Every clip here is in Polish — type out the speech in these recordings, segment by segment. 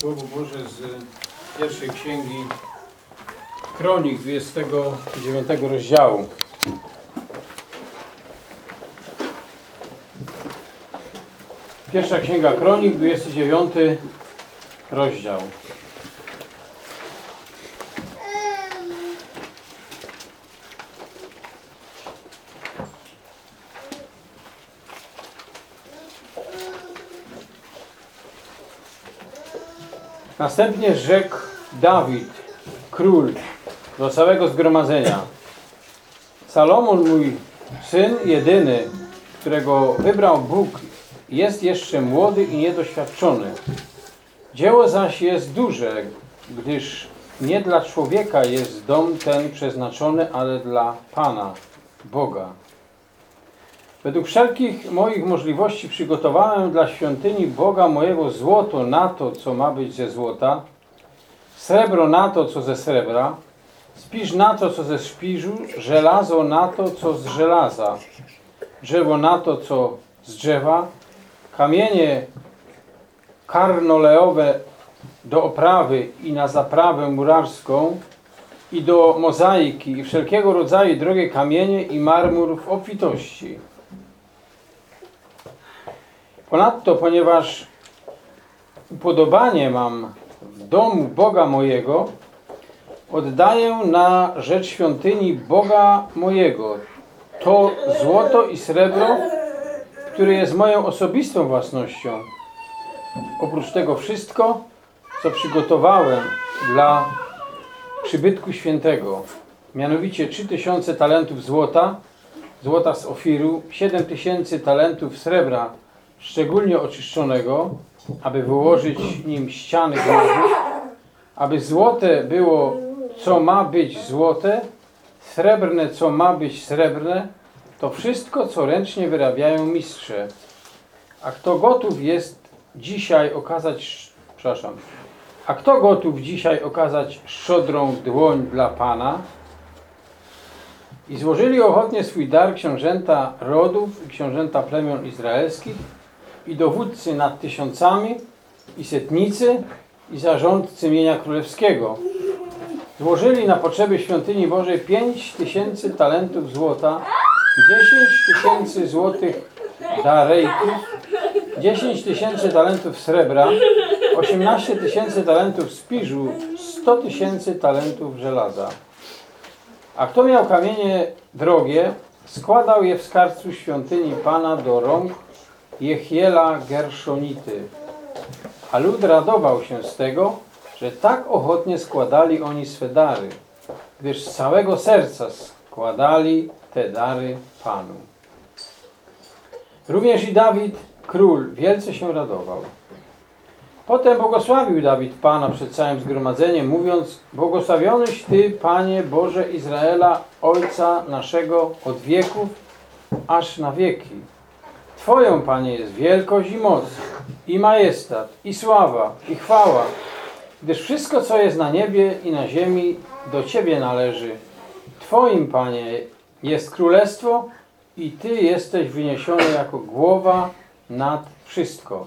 Słowo Boże z pierwszej księgi Kronik 29 rozdziału. Pierwsza księga Kronik 29 rozdział. Następnie rzekł Dawid, król, do całego zgromadzenia. Salomon, mój syn jedyny, którego wybrał Bóg, jest jeszcze młody i niedoświadczony. Dzieło zaś jest duże, gdyż nie dla człowieka jest dom ten przeznaczony, ale dla Pana, Boga. Według wszelkich moich możliwości przygotowałem dla świątyni Boga mojego złoto na to, co ma być ze złota, srebro na to, co ze srebra, spiż na to, co ze szpiżu, żelazo na to, co z żelaza, drzewo na to, co z drzewa, kamienie karnoleowe do oprawy i na zaprawę murarską i do mozaiki i wszelkiego rodzaju drogie kamienie i marmur w obfitości. Ponadto, ponieważ upodobanie mam w domu Boga mojego, oddaję na rzecz świątyni Boga mojego. To złoto i srebro, które jest moją osobistą własnością. Oprócz tego wszystko, co przygotowałem dla przybytku świętego, mianowicie 3000 talentów złota, złota z Ofiru, 7000 talentów srebra, szczególnie oczyszczonego, aby wyłożyć nim ściany grobu, aby złote było, co ma być złote, srebrne, co ma być srebrne, to wszystko, co ręcznie wyrabiają mistrze. A kto gotów jest dzisiaj okazać, przepraszam, a kto gotów dzisiaj okazać szczodrą dłoń dla Pana? I złożyli ochotnie swój dar książęta rodów i książęta plemion izraelskich i dowódcy nad tysiącami i setnicy i zarządcy mienia królewskiego. Złożyli na potrzeby świątyni Bożej pięć tysięcy talentów złota, dziesięć tysięcy złotych darejków, dziesięć tysięcy talentów srebra, osiemnaście tysięcy talentów spiżu, sto tysięcy talentów żelaza. A kto miał kamienie drogie, składał je w skarbcu świątyni Pana do rąk Jechiela Gerszonity. A lud radował się z tego, że tak ochotnie składali oni swe dary, gdyż z całego serca składali te dary Panu. Również i Dawid, król, wielce się radował. Potem błogosławił Dawid Pana przed całym zgromadzeniem, mówiąc Błogosławionyś Ty, Panie Boże Izraela, Ojca naszego od wieków aż na wieki. Twoją, Panie, jest wielkość i moc, i majestat, i sława, i chwała, gdyż wszystko, co jest na niebie i na ziemi, do Ciebie należy. Twoim, Panie, jest królestwo i Ty jesteś wyniesiony jako głowa nad wszystko.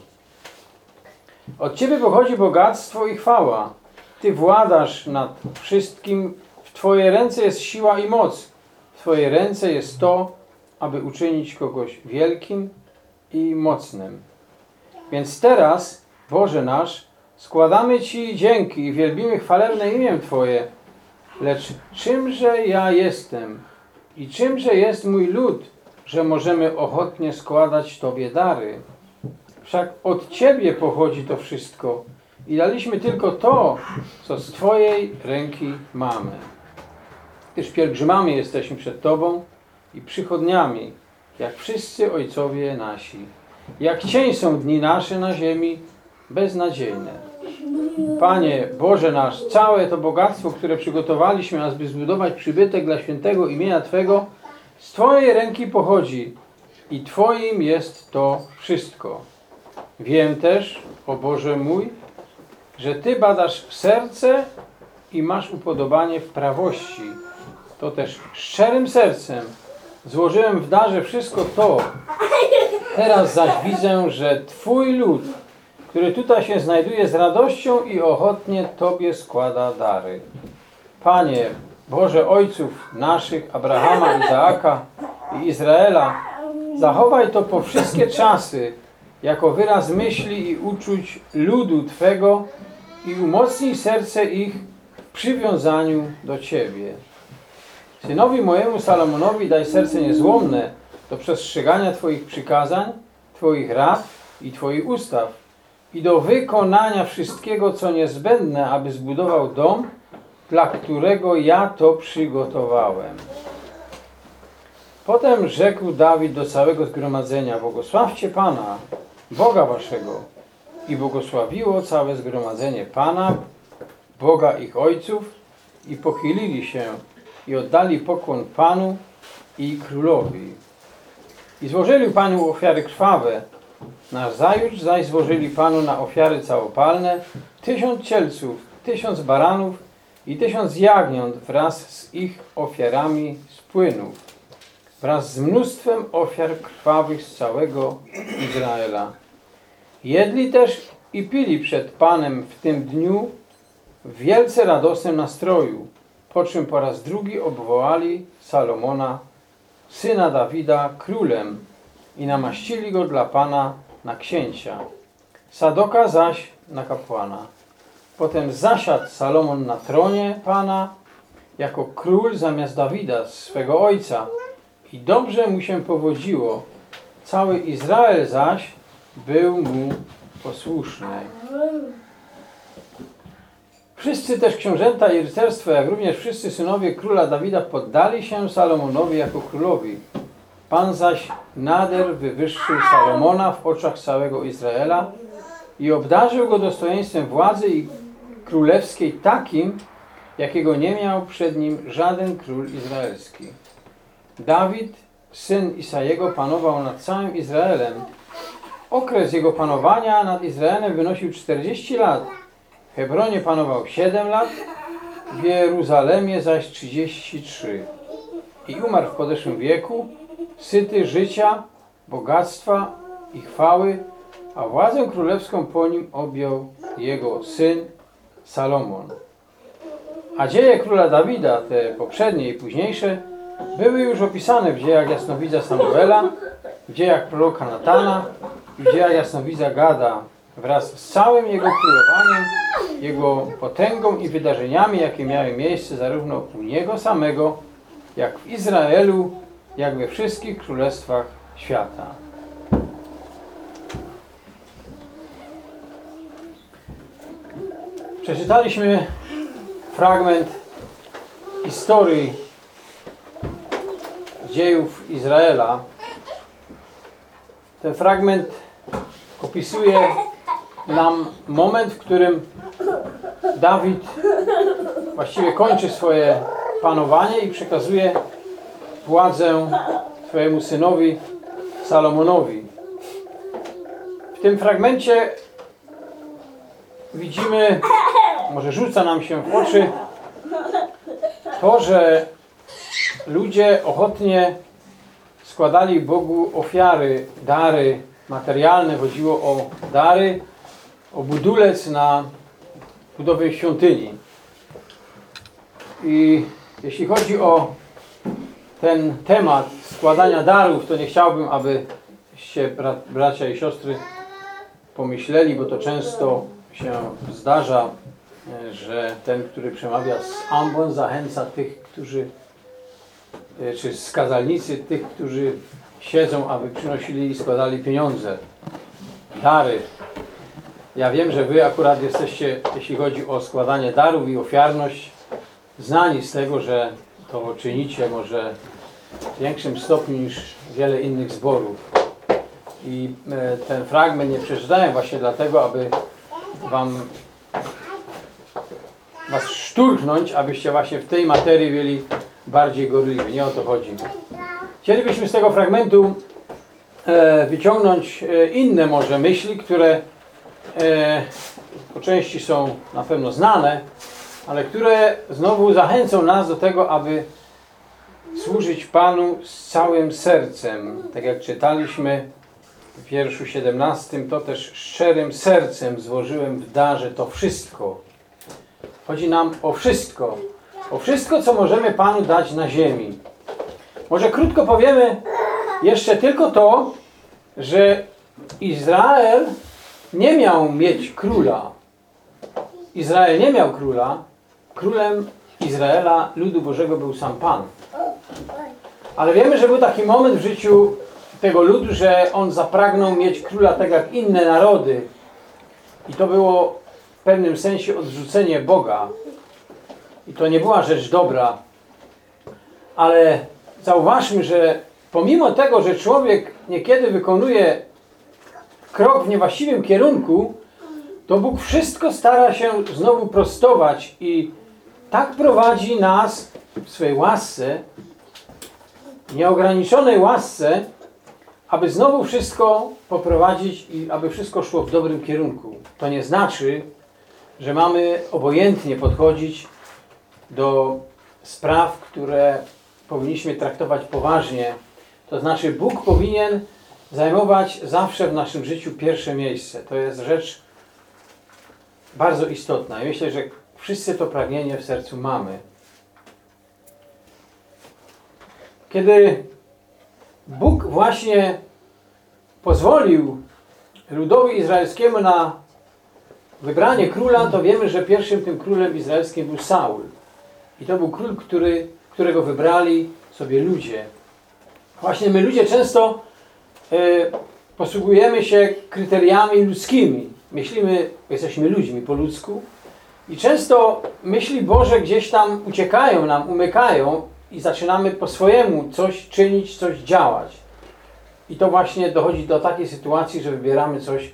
Od Ciebie pochodzi bogactwo i chwała. Ty władasz nad wszystkim. W Twoje ręce jest siła i moc. W Twoje ręce jest to, aby uczynić kogoś wielkim i mocnym. Więc teraz, Boże nasz, składamy Ci dzięki i wielbimy chwalebne imię Twoje. Lecz czymże ja jestem i czymże jest mój lud, że możemy ochotnie składać Tobie dary? Wszak od Ciebie pochodzi to wszystko i daliśmy tylko to, co z Twojej ręki mamy. Gdyż pielgrzymami jesteśmy przed Tobą i przychodniami, jak wszyscy ojcowie nasi. Jak cień są dni nasze na ziemi, beznadziejne. Panie Boże nasz, całe to bogactwo, które przygotowaliśmy, aby zbudować przybytek dla świętego imienia Twego, z Twojej ręki pochodzi i Twoim jest to wszystko. Wiem też, o Boże mój, że Ty badasz serce i masz upodobanie w prawości. To też szczerym sercem złożyłem w darze wszystko to. Teraz zaś widzę, że Twój lud który tutaj się znajduje z radością i ochotnie Tobie składa dary. Panie, Boże Ojców naszych, Abrahama, Izaaka i Izraela, zachowaj to po wszystkie czasy, jako wyraz myśli i uczuć ludu Twego i umocnij serce ich w przywiązaniu do Ciebie. Synowi mojemu Salomonowi daj serce niezłomne do przestrzegania Twoich przykazań, Twoich rad i Twoich ustaw i do wykonania wszystkiego, co niezbędne, aby zbudował dom, dla którego ja to przygotowałem. Potem rzekł Dawid do całego zgromadzenia, błogosławcie Pana, Boga waszego. I błogosławiło całe zgromadzenie Pana, Boga ich ojców i pochylili się i oddali pokłon Panu i Królowi. I złożyli Panu ofiary krwawe, nazajutrz zaś złożyli Panu na ofiary całopalne tysiąc cielców, tysiąc baranów i tysiąc jagniąt wraz z ich ofiarami z płynów, wraz z mnóstwem ofiar krwawych z całego Izraela. Jedli też i pili przed Panem w tym dniu w wielce radosnym nastroju, po czym po raz drugi obwołali Salomona, syna Dawida, królem i namaścili go dla Pana na księcia, Sadoka zaś na kapłana. Potem zasiadł Salomon na tronie Pana jako król zamiast Dawida, swego ojca i dobrze mu się powodziło. Cały Izrael zaś był mu posłuszny. Wszyscy też książęta i rycerstwo, jak również wszyscy synowie króla Dawida poddali się Salomonowi jako królowi. Pan zaś nader wywyższył Salomona w oczach całego Izraela i obdarzył go dostojeństwem władzy i królewskiej takim, jakiego nie miał przed nim żaden król izraelski. Dawid, syn Isajego, panował nad całym Izraelem. Okres jego panowania nad Izraelem wynosił 40 lat. Hebronie panował 7 lat, w Jeruzalemie zaś 33. I umarł w podeszłym wieku, syty życia, bogactwa i chwały, a władzę królewską po nim objął jego syn Salomon. A dzieje króla Dawida, te poprzednie i późniejsze, były już opisane w dziejach jasnowidza Samuela, w dziejach proroka Natana i w dziejach jasnowidza Gada wraz z całym jego królowaniem, jego potęgą i wydarzeniami, jakie miały miejsce zarówno u niego samego, jak w Izraelu, jak we wszystkich królestwach świata. Przeczytaliśmy fragment historii dziejów Izraela. Ten fragment opisuje nam moment, w którym Dawid właściwie kończy swoje panowanie i przekazuje władzę swojemu synowi Salomonowi. W tym fragmencie widzimy, może rzuca nam się w oczy to, że ludzie ochotnie składali Bogu ofiary, dary materialne. Chodziło o dary, o budulec na budowę świątyni. I jeśli chodzi o ten temat składania darów, to nie chciałbym, abyście bra bracia i siostry pomyśleli, bo to często się zdarza, e, że ten, który przemawia z ambon, zachęca tych, którzy, e, czy skazalnicy, tych, którzy siedzą, aby przynosili i składali pieniądze, dary. Ja wiem, że wy akurat jesteście, jeśli chodzi o składanie darów i ofiarność, znani z tego, że to czynicie może w większym stopniu niż wiele innych zborów. I e, ten fragment nie przeczytałem właśnie dlatego, aby wam was szturchnąć, abyście właśnie w tej materii byli bardziej gorliwi. Nie o to chodzi. Chcielibyśmy z tego fragmentu e, wyciągnąć e, inne może myśli, które po części są na pewno znane, ale które znowu zachęcą nas do tego, aby służyć Panu z całym sercem. Tak jak czytaliśmy w wierszu 17, to też szczerym sercem złożyłem w darze to wszystko. Chodzi nam o wszystko. O wszystko, co możemy Panu dać na ziemi. Może krótko powiemy jeszcze tylko to, że Izrael nie miał mieć króla. Izrael nie miał króla. Królem Izraela, ludu Bożego był sam Pan. Ale wiemy, że był taki moment w życiu tego ludu, że on zapragnął mieć króla tak jak inne narody. I to było w pewnym sensie odrzucenie Boga. I to nie była rzecz dobra. Ale zauważmy, że pomimo tego, że człowiek niekiedy wykonuje krok w niewłaściwym kierunku, to Bóg wszystko stara się znowu prostować i tak prowadzi nas w swojej łasce, nieograniczonej łasce, aby znowu wszystko poprowadzić i aby wszystko szło w dobrym kierunku. To nie znaczy, że mamy obojętnie podchodzić do spraw, które powinniśmy traktować poważnie. To znaczy Bóg powinien zajmować zawsze w naszym życiu pierwsze miejsce. To jest rzecz bardzo istotna. I myślę, że wszyscy to pragnienie w sercu mamy. Kiedy Bóg właśnie pozwolił ludowi izraelskiemu na wybranie króla, to wiemy, że pierwszym tym królem izraelskim był Saul. I to był król, który, którego wybrali sobie ludzie. Właśnie my ludzie często posługujemy się kryteriami ludzkimi. Myślimy, jesteśmy ludźmi po ludzku i często myśli Boże gdzieś tam uciekają nam, umykają i zaczynamy po swojemu coś czynić, coś działać. I to właśnie dochodzi do takiej sytuacji, że wybieramy coś,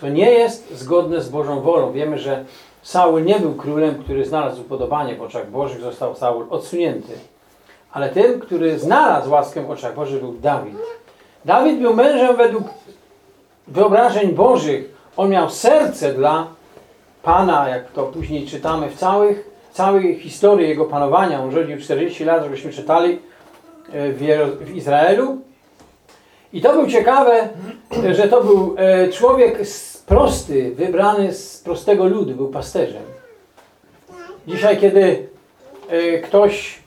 co nie jest zgodne z Bożą wolą. Wiemy, że Saul nie był królem, który znalazł upodobanie w oczach Bożych, został Saul odsunięty. Ale tym, który znalazł łaskę w oczach Bożych był Dawid. Dawid był mężem według wyobrażeń Bożych. On miał serce dla Pana, jak to później czytamy w całych, całej historii jego panowania. On rządził 40 lat, żebyśmy czytali e, w, Izraelu. I to był ciekawe, że to był e, człowiek prosty, wybrany z prostego ludu, był pasterzem. Dzisiaj, kiedy e, ktoś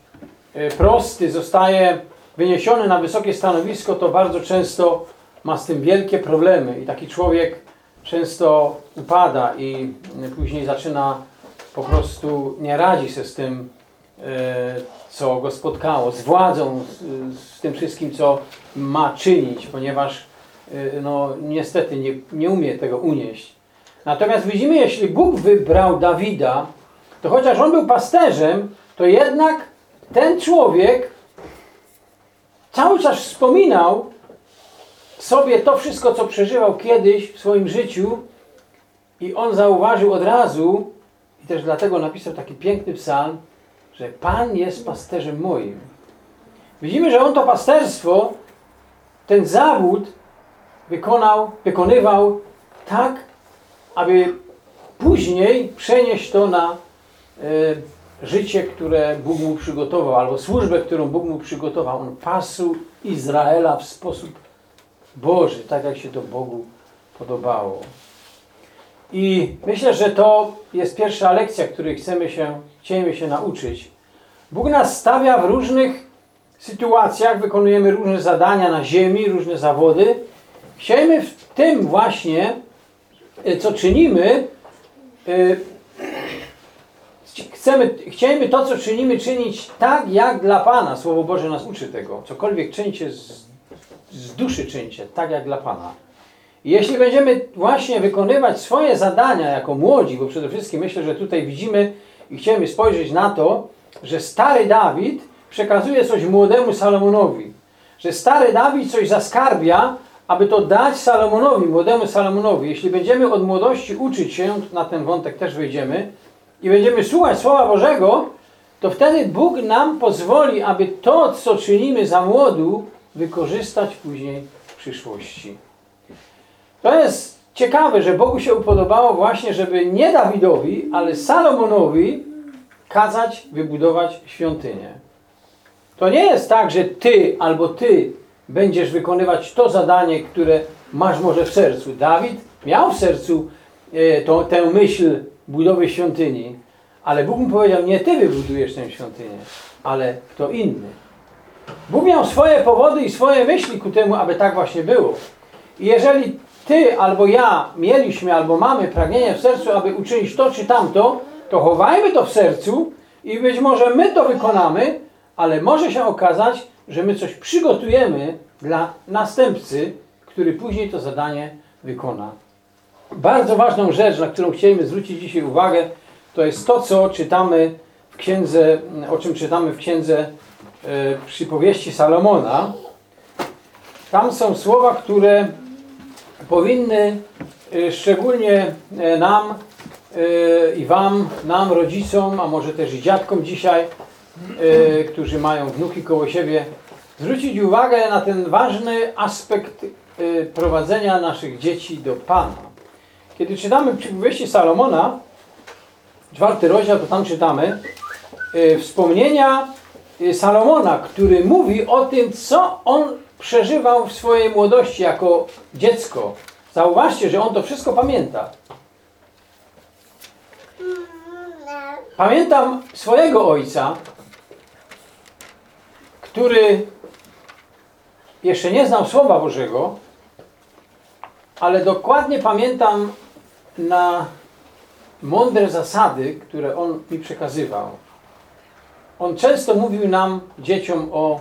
prosty zostaje wyniesiony na wysokie stanowisko, to bardzo często ma z tym wielkie problemy i taki człowiek często upada i później zaczyna po prostu nie radzi się z tym, e, co go spotkało, z władzą, z, tym wszystkim, co ma czynić, ponieważ e, no, niestety nie, nie umie tego unieść. Natomiast widzimy, jeśli Bóg wybrał Dawida, to chociaż on był pasterzem, to jednak ten człowiek cały czas wspominał sobie to wszystko, co przeżywał kiedyś w swoim życiu i on zauważył od razu i też dlatego napisał taki piękny psalm, że Pan jest pasterzem moim. Widzimy, że on to pasterstwo, ten zawód wykonał, wykonywał tak, aby później przenieść to na y, życie, które Bóg mu przygotował, albo służbę, którą Bóg mu przygotował. On pasł Izraela w sposób Boży, tak jak się to Bogu podobało. I myślę, że to jest pierwsza lekcja, której chcemy się, chcemy się nauczyć. Bóg nas stawia w różnych sytuacjach, wykonujemy różne zadania na ziemi, różne zawody. Chciejmy w tym właśnie, co czynimy, e, chcemy, chciejmy to, co czynimy, czynić tak, jak dla Pana. Słowo Boże nas uczy tego. Cokolwiek czyńcie z z duszy czyńcie, tak jak dla Pana. I jeśli będziemy właśnie wykonywać swoje zadania jako młodzi, bo przede wszystkim myślę, że tutaj widzimy i chcemy spojrzeć na to, że stary Dawid przekazuje coś młodemu Salomonowi. Że stary Dawid coś zaskarbia, aby to dać Salomonowi, młodemu Salomonowi. Jeśli będziemy od młodości uczyć się, na ten wątek też wejdziemy, i będziemy słuchać Słowa Bożego, to wtedy Bóg nam pozwoli, aby to, co czynimy za młodu, wykorzystać później w przyszłości. To jest ciekawe, że Bogu się upodobało właśnie, żeby nie Dawidowi, ale Salomonowi kazać wybudować świątynię. To nie jest tak, że ty albo ty będziesz wykonywać to zadanie, które masz może w sercu. Dawid miał w sercu e, to, tę myśl budowy świątyni, ale Bóg mu powiedział, nie ty wybudujesz tę świątynię, ale kto inny. Bóg miał swoje powody i swoje myśli ku temu, aby tak właśnie było. I jeżeli ty albo ja mieliśmy albo mamy pragnienie w sercu, aby uczynić to czy tamto, to chowajmy to w sercu i być może my to wykonamy, ale może się okazać, że my coś przygotujemy dla następcy, który później to zadanie wykona. Bardzo ważną rzecz, na którą chcieliśmy zwrócić dzisiaj uwagę, to jest to, co czytamy w księdze, o czym czytamy w księdze e, przypowieści Salomona. Tam są słowa, które powinny e, szczególnie e, nam e, i wam, nam, rodzicom, a może też i dziadkom dzisiaj, e, którzy mają wnuki koło siebie, zwrócić uwagę na ten ważny aspekt e, prowadzenia naszych dzieci do Pana. Kiedy czytamy przypowieści Salomona, czwarty rozdział, to tam czytamy e, wspomnienia e, Salomona, który mówi o tym, co on przeżywał w swojej młodości jako dziecko. Zauważcie, że on to wszystko pamięta. Pamiętam swojego ojca, który jeszcze nie znał Słowa Bożego, ale dokładnie pamiętam na mądre zasady, które on mi przekazywał. On często mówił nam, dzieciom, o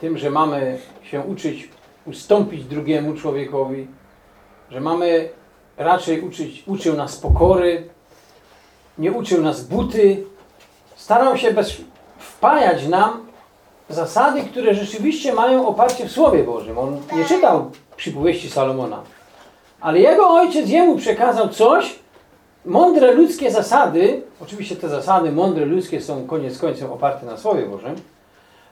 tym, że mamy się uczyć ustąpić drugiemu człowiekowi, że mamy raczej uczyć, uczył nas pokory, nie uczył nas buty, starał się bez, wpajać nam zasady, które rzeczywiście mają oparcie w Słowie Bożym. On nie czytał przypowieści Salomona, ale jego ojciec jemu przekazał coś, mądre ludzkie zasady, oczywiście te zasady mądre ludzkie są koniec końcem oparte na Słowie Bożym,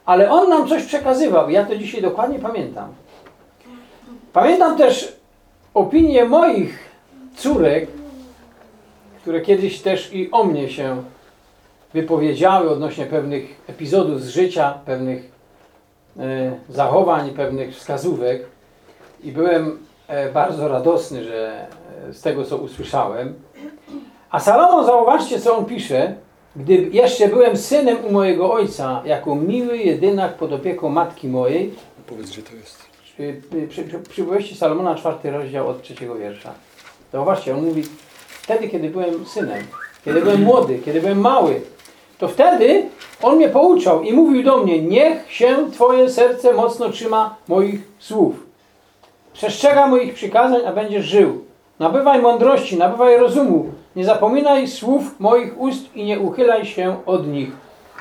ale on nam coś przekazywał. Ja to dzisiaj dokładnie pamiętam. Pamiętam też opinię moich córek, które kiedyś też i o mnie się wypowiedziały odnośnie pewnych epizodów z życia, pewnych e, zachowań, pewnych wskazówek. I byłem bardzo radosny, że e, z tego, co usłyszałem. A Salomon, zauważcie, co on pisze. Gdy jeszcze byłem synem u mojego ojca, jako miły jedynak pod opieką matki mojej, Powiedz, że to jest. przy, przy, przy, przypowieści Salomona, czwarty rozdział od trzeciego wiersza. Zauważcie, on mówi, wtedy, kiedy byłem synem, kiedy byłem młody, kiedy byłem mały, to wtedy on mnie pouczał i mówił do mnie, niech się Twoje serce mocno trzyma moich słów. Przestrzega moich przykazań, a będziesz żył. Nabywaj mądrości, nabywaj rozumu. Nie zapominaj słów moich ust i nie uchylaj się od nich.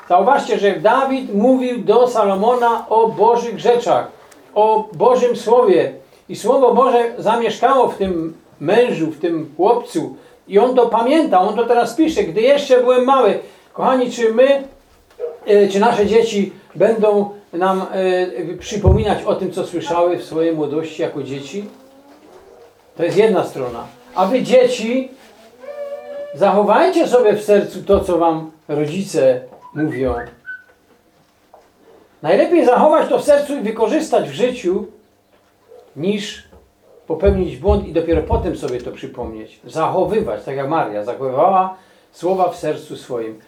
Zauważcie, że Dawid mówił do Salomona o Bożych rzeczach, o Bożym Słowie. I Słowo Boże zamieszkało w tym mężu, w tym chłopcu. I on to pamięta, on to teraz pisze. Gdy jeszcze byłem mały, kochani, czy my, e, czy nasze dzieci będą nam e, przypominać o tym, co słyszały w swojej młodości jako dzieci? To jest jedna strona. A wy dzieci, zachowajcie sobie w sercu to, co wam rodzice mówią. Najlepiej zachować to w sercu i wykorzystać w życiu, niż popełnić błąd i dopiero potem sobie to przypomnieć. Zachowywać, tak jak Maria zachowywała słowa w sercu swoim.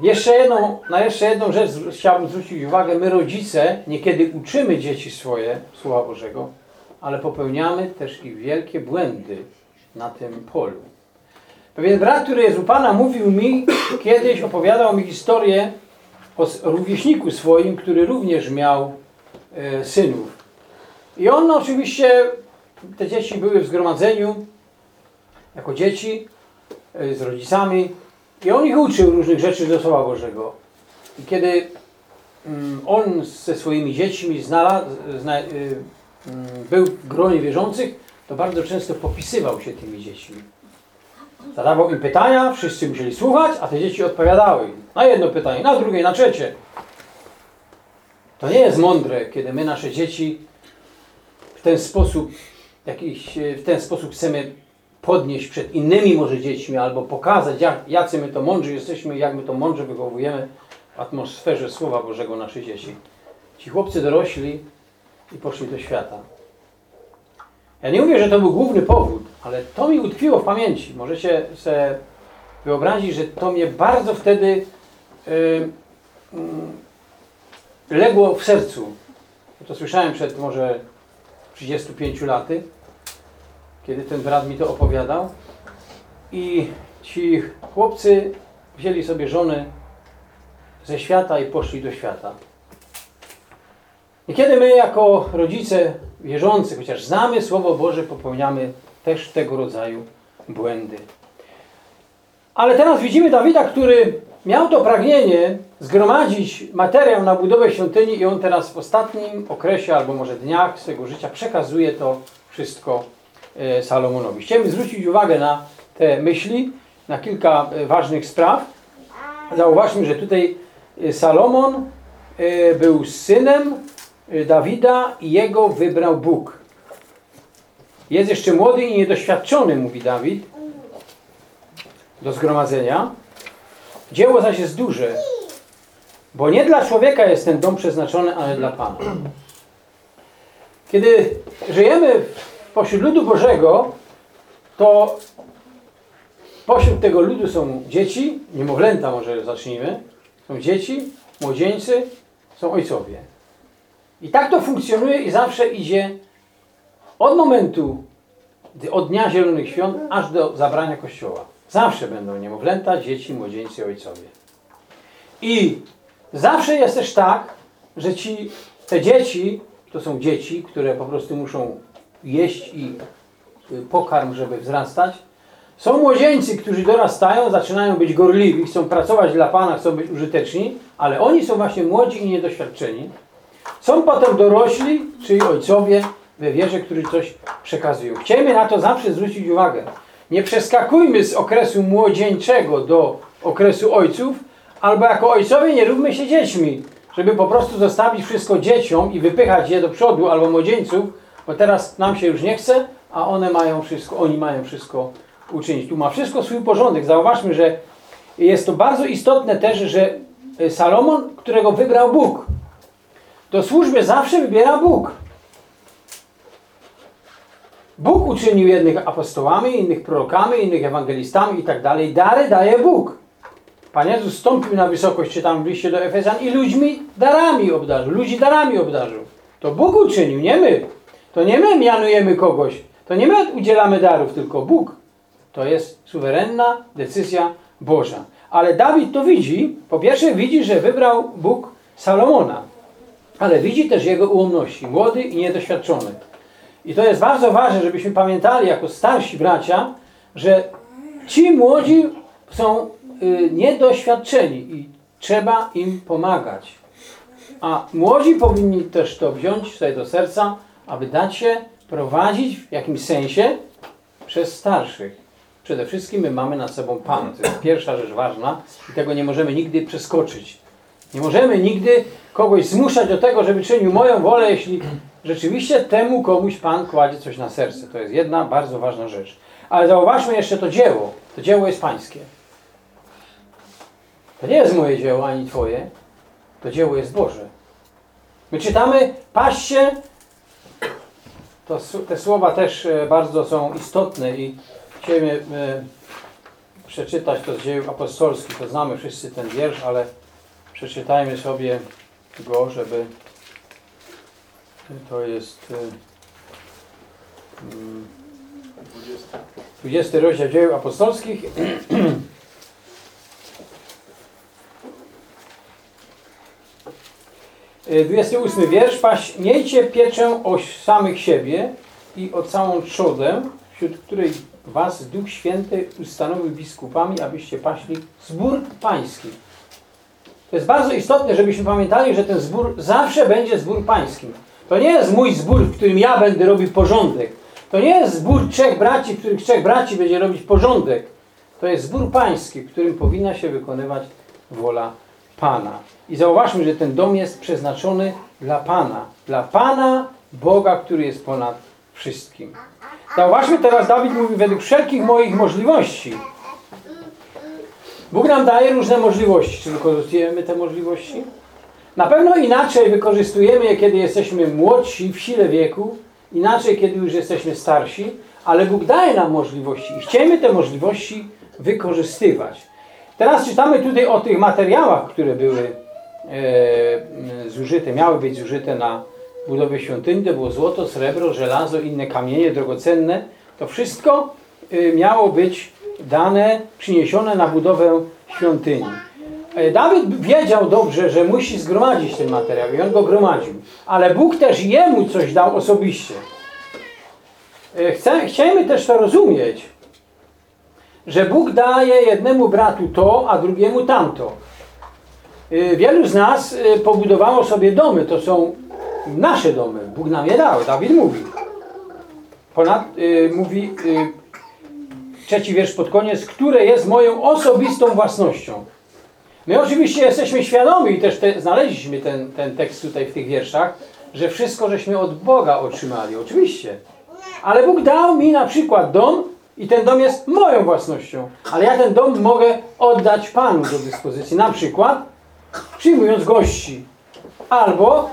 Jeszcze jedną, na jeszcze jedną rzecz chciałbym zwrócić uwagę. My rodzice niekiedy uczymy dzieci swoje Słowa Bożego, ale popełniamy też i wielkie błędy na tym polu. Pewien brat, który jest u Pana, mówił mi kiedyś, opowiadał mi historię o rówieśniku swoim, który również miał e, synów. I on oczywiście, te dzieci były w zgromadzeniu, jako dzieci, e, z rodzicami, i on ich uczył różnych rzeczy do Słowa Bożego. I kiedy mm, on ze swoimi dziećmi znalazł, zna, y, mm, był w gronie wierzących, to bardzo często popisywał się tymi dziećmi. Zadawał im pytania, wszyscy musieli słuchać, a te dzieci odpowiadały. Na jedno pytanie, na drugie, na trzecie. To nie jest mądre, kiedy my nasze dzieci w ten sposób, jakiś, w ten sposób chcemy podnieść przed innymi może dziećmi, albo pokazać, jak, jacy my to mądrzy jesteśmy, jak my to mądrze wychowujemy w atmosferze Słowa Bożego nasze dzieci. Ci chłopcy dorośli i poszli do świata. Ja nie mówię, że to był główny powód, ale to mi utkwiło w pamięci. Możecie sobie wyobrazić, że to mnie bardzo wtedy yy, yy, legło w sercu. To słyszałem przed może 35 laty, kiedy ten brat mi to opowiadał. I ci chłopcy wzięli sobie żony ze świata i poszli do świata. I kiedy my jako rodzice wierzący, chociaż znamy Słowo Boże, popełniamy też tego rodzaju błędy. Ale teraz widzimy Dawida, który miał to pragnienie zgromadzić materiał na budowę świątyni i on teraz w ostatnim okresie, albo może dniach swojego życia przekazuje to wszystko Salomonowi. Chciałem zwrócić uwagę na te myśli, na kilka e, ważnych spraw. Zauważmy, że tutaj e, Salomon był synem Dawida i jego wybrał Bóg. Jest jeszcze młody i niedoświadczony, mówi Dawid, do zgromadzenia. Dzieło zaś jest duże, bo nie dla człowieka jest ten dom przeznaczony, ale dla Pana. Kiedy żyjemy pośród ludu Bożego, to pośród tego ludu są dzieci, niemowlęta może zacznijmy, są dzieci, młodzieńcy, są ojcowie. I tak to funkcjonuje i zawsze idzie od momentu, od Dnia Zielonych Świąt, aż do zabrania Kościoła. Zawsze będą niemowlęta, dzieci, młodzieńcy, ojcowie. I zawsze jest też tak, że ci, te dzieci, to są dzieci, które po prostu muszą jeść i y, pokarm, żeby wzrastać. Są młodzieńcy, którzy dorastają, zaczynają być gorliwi, chcą pracować dla Pana, chcą być użyteczni, ale oni są właśnie młodzi i niedoświadczeni. Są potem dorośli, czyli ojcowie we wierze, którzy coś przekazują. Chcemy na to zawsze zwrócić uwagę. Nie przeskakujmy z okresu młodzieńczego do okresu ojców, albo jako ojcowie nie róbmy się dziećmi, żeby po prostu zostawić wszystko dzieciom i wypychać je do przodu, albo młodzieńców, bo teraz nam się już nie chce, a one mają wszystko, oni mają wszystko uczynić. Tu ma wszystko swój porządek. Zauważmy, że jest to bardzo istotne też, że Salomon, którego wybrał Bóg, do służby zawsze wybiera Bóg. Bóg uczynił jednych apostołami, innych prorokami, innych ewangelistami i tak dalej. Dary daje Bóg. Pan Jezus stąpił na wysokość, czytam w liście do Efezjan i ludźmi darami obdarzył. Ludzi darami obdarzył. To Bóg uczynił, nie my. To nie my mianujemy kogoś. To nie my udzielamy darów, tylko Bóg. To jest suwerenna decyzja Boża. Ale Dawid to widzi. Po pierwsze widzi, że wybrał Bóg Salomona. Ale widzi też jego ułomności. Młody i niedoświadczony. I to jest bardzo ważne, żebyśmy pamiętali jako starsi bracia, że ci młodzi są y, niedoświadczeni i trzeba im pomagać. A młodzi powinni też to wziąć sobie do serca, aby dać się prowadzić w jakimś sensie przez starszych. Przede wszystkim my mamy nad sobą Pan. To jest pierwsza rzecz ważna i tego nie możemy nigdy przeskoczyć. Nie możemy nigdy kogoś zmuszać do tego, żeby czynił moją wolę, jeśli rzeczywiście temu komuś Pan kładzie coś na serce. To jest jedna bardzo ważna rzecz. Ale zauważmy jeszcze to dzieło. To dzieło jest pańskie. To nie jest moje dzieło, ani twoje. To dzieło jest Boże. My czytamy, paście. To, te słowa też e, bardzo są istotne i chcielibyśmy e, przeczytać to z dziejów apostolskich. To znamy wszyscy ten wiersz, ale przeczytajmy sobie go, żeby to jest 20 mm, rozdział dzieł apostolskich. Dwudziesty ósmy wiersz. Miejcie pieczę o samych siebie i o całą trzodę, wśród której was Duch Święty ustanowił biskupami, abyście paśli zbór pański. To jest bardzo istotne, żebyśmy pamiętali, że ten zbór zawsze będzie zbór pańskim. To nie jest mój zbór, w którym ja będę robił porządek. To nie jest zbór trzech braci, w których trzech braci będzie robić porządek. To jest zbór pański, w którym powinna się wykonywać wola Pana. I zauważmy, że ten dom jest przeznaczony dla Pana. Dla Pana, Boga, który jest ponad wszystkim. Zauważmy teraz, Dawid mówi, według wszelkich moich możliwości. Bóg nam daje różne możliwości. Czy wykorzystujemy te możliwości? Na pewno inaczej wykorzystujemy je, kiedy jesteśmy młodsi, w sile wieku inaczej, kiedy już jesteśmy starsi, ale Bóg daje nam możliwości i chciejmy te możliwości wykorzystywać. Teraz czytamy tutaj o tych materiałach, które były e, zużyte, miały być zużyte na budowę świątyni. To było złoto, srebro, żelazo, inne kamienie drogocenne. To wszystko e, miało być dane, przyniesione na budowę świątyni. E, Dawid wiedział dobrze, że musi zgromadzić ten materiał i on go gromadził. Ale Bóg też jemu coś dał osobiście. E, Chcę, chcielibyśmy też to rozumieć, że Bóg daje jednemu bratu to, a drugiemu tamto. E, Wielu z nas e, pobudowało sobie domy, to są nasze domy. Bóg nam je dał, Dawid mówi. Ponad, y, mówi y, trzeci wiersz pod koniec, które jest moją osobistą własnością. My oczywiście jesteśmy świadomi i też te, znaleźliśmy ten, ten tekst tutaj w tych wierszach, że wszystko żeśmy od Boga otrzymali, oczywiście. Ale Bóg dał mi na przykład dom i ten dom jest moją własnością. Ale ja ten dom mogę oddać Panu do dyspozycji. Na przykład przyjmując gości. Albo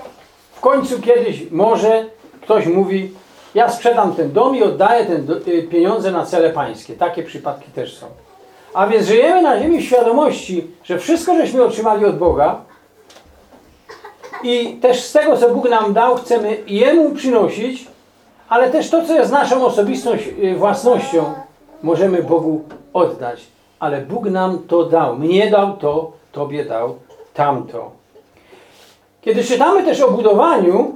w końcu kiedyś może ktoś mówi ja sprzedam ten dom i oddaję ten do, y, pieniądze na cele pańskie. Takie przypadki też są. A więc żyjemy na ziemi w świadomości, że wszystko żeśmy otrzymali od Boga i też z tego, co Bóg nam dał, chcemy Jemu przynosić, ale też to, co jest naszą osobistą y, własnością, możemy Bogu oddać. Ale Bóg nam to dał. Mnie dał to, Tobie dał tamto. Kiedy czytamy też o budowaniu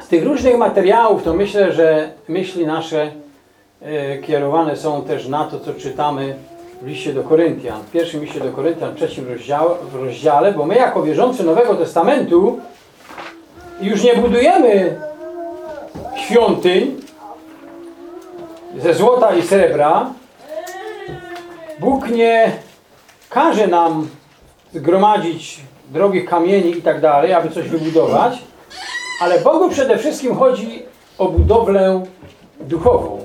z tych różnych materiałów, to myślę, że myśli nasze e, kierowane są też na to, co czytamy w liście do Koryntian. W pierwszym liście do Koryntian, w trzecim rozdziale, w rozdziale, bo my jako wierzący Nowego Testamentu już nie budujemy świątyń ze złota i srebra. Bóg nie każe nam zgromadzić drogich kamieni i tak dalej, aby coś wybudować, ale Bogu przede wszystkim chodzi o budowlę duchową.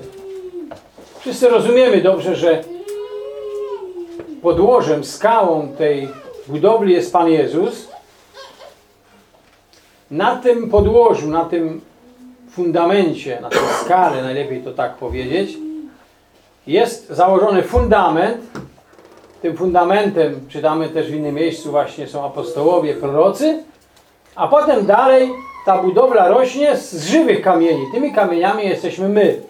Wszyscy rozumiemy dobrze, że podłożem, skałą tej budowli jest Pan Jezus. Na tym podłożu, na tym fundamencie, na tej skale, najlepiej to tak powiedzieć, jest założony fundament. Tym fundamentem, czytamy też w innym miejscu, właśnie są apostołowie, prorocy, a potem dalej ta budowla rośnie z żywych kamieni. Tymi kamieniami jesteśmy my.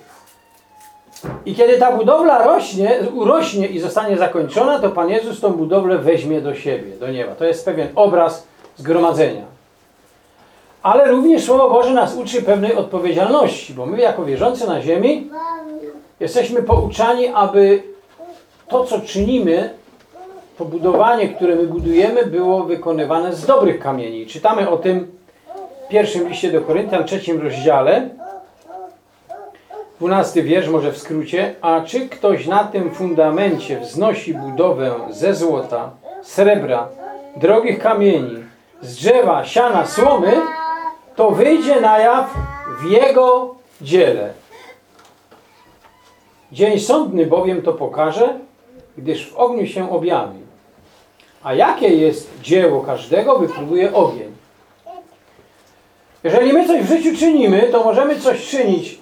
I kiedy ta budowla rośnie, urośnie i zostanie zakończona, to Pan Jezus tą budowlę weźmie do siebie, do nieba. To jest pewien obraz zgromadzenia. Ale również Słowo Boże nas uczy pewnej odpowiedzialności, bo my jako wierzący na ziemi jesteśmy pouczani, aby to, co czynimy, to budowanie, które my budujemy, było wykonywane z dobrych kamieni. Czytamy o tym w pierwszym liście do Koryntian, trzecim rozdziale, 12 wiersz, może w skrócie. A czy ktoś na tym fundamencie wznosi budowę ze złota, srebra, drogich kamieni, z drzewa, siana, słomy, to wyjdzie na jaw w jego dziele. Dzień sądny bowiem to pokaże, gdyż w ogniu się objawi. A jakie jest dzieło każdego, wypróbuje ogień. Jeżeli my coś w życiu czynimy, to możemy coś czynić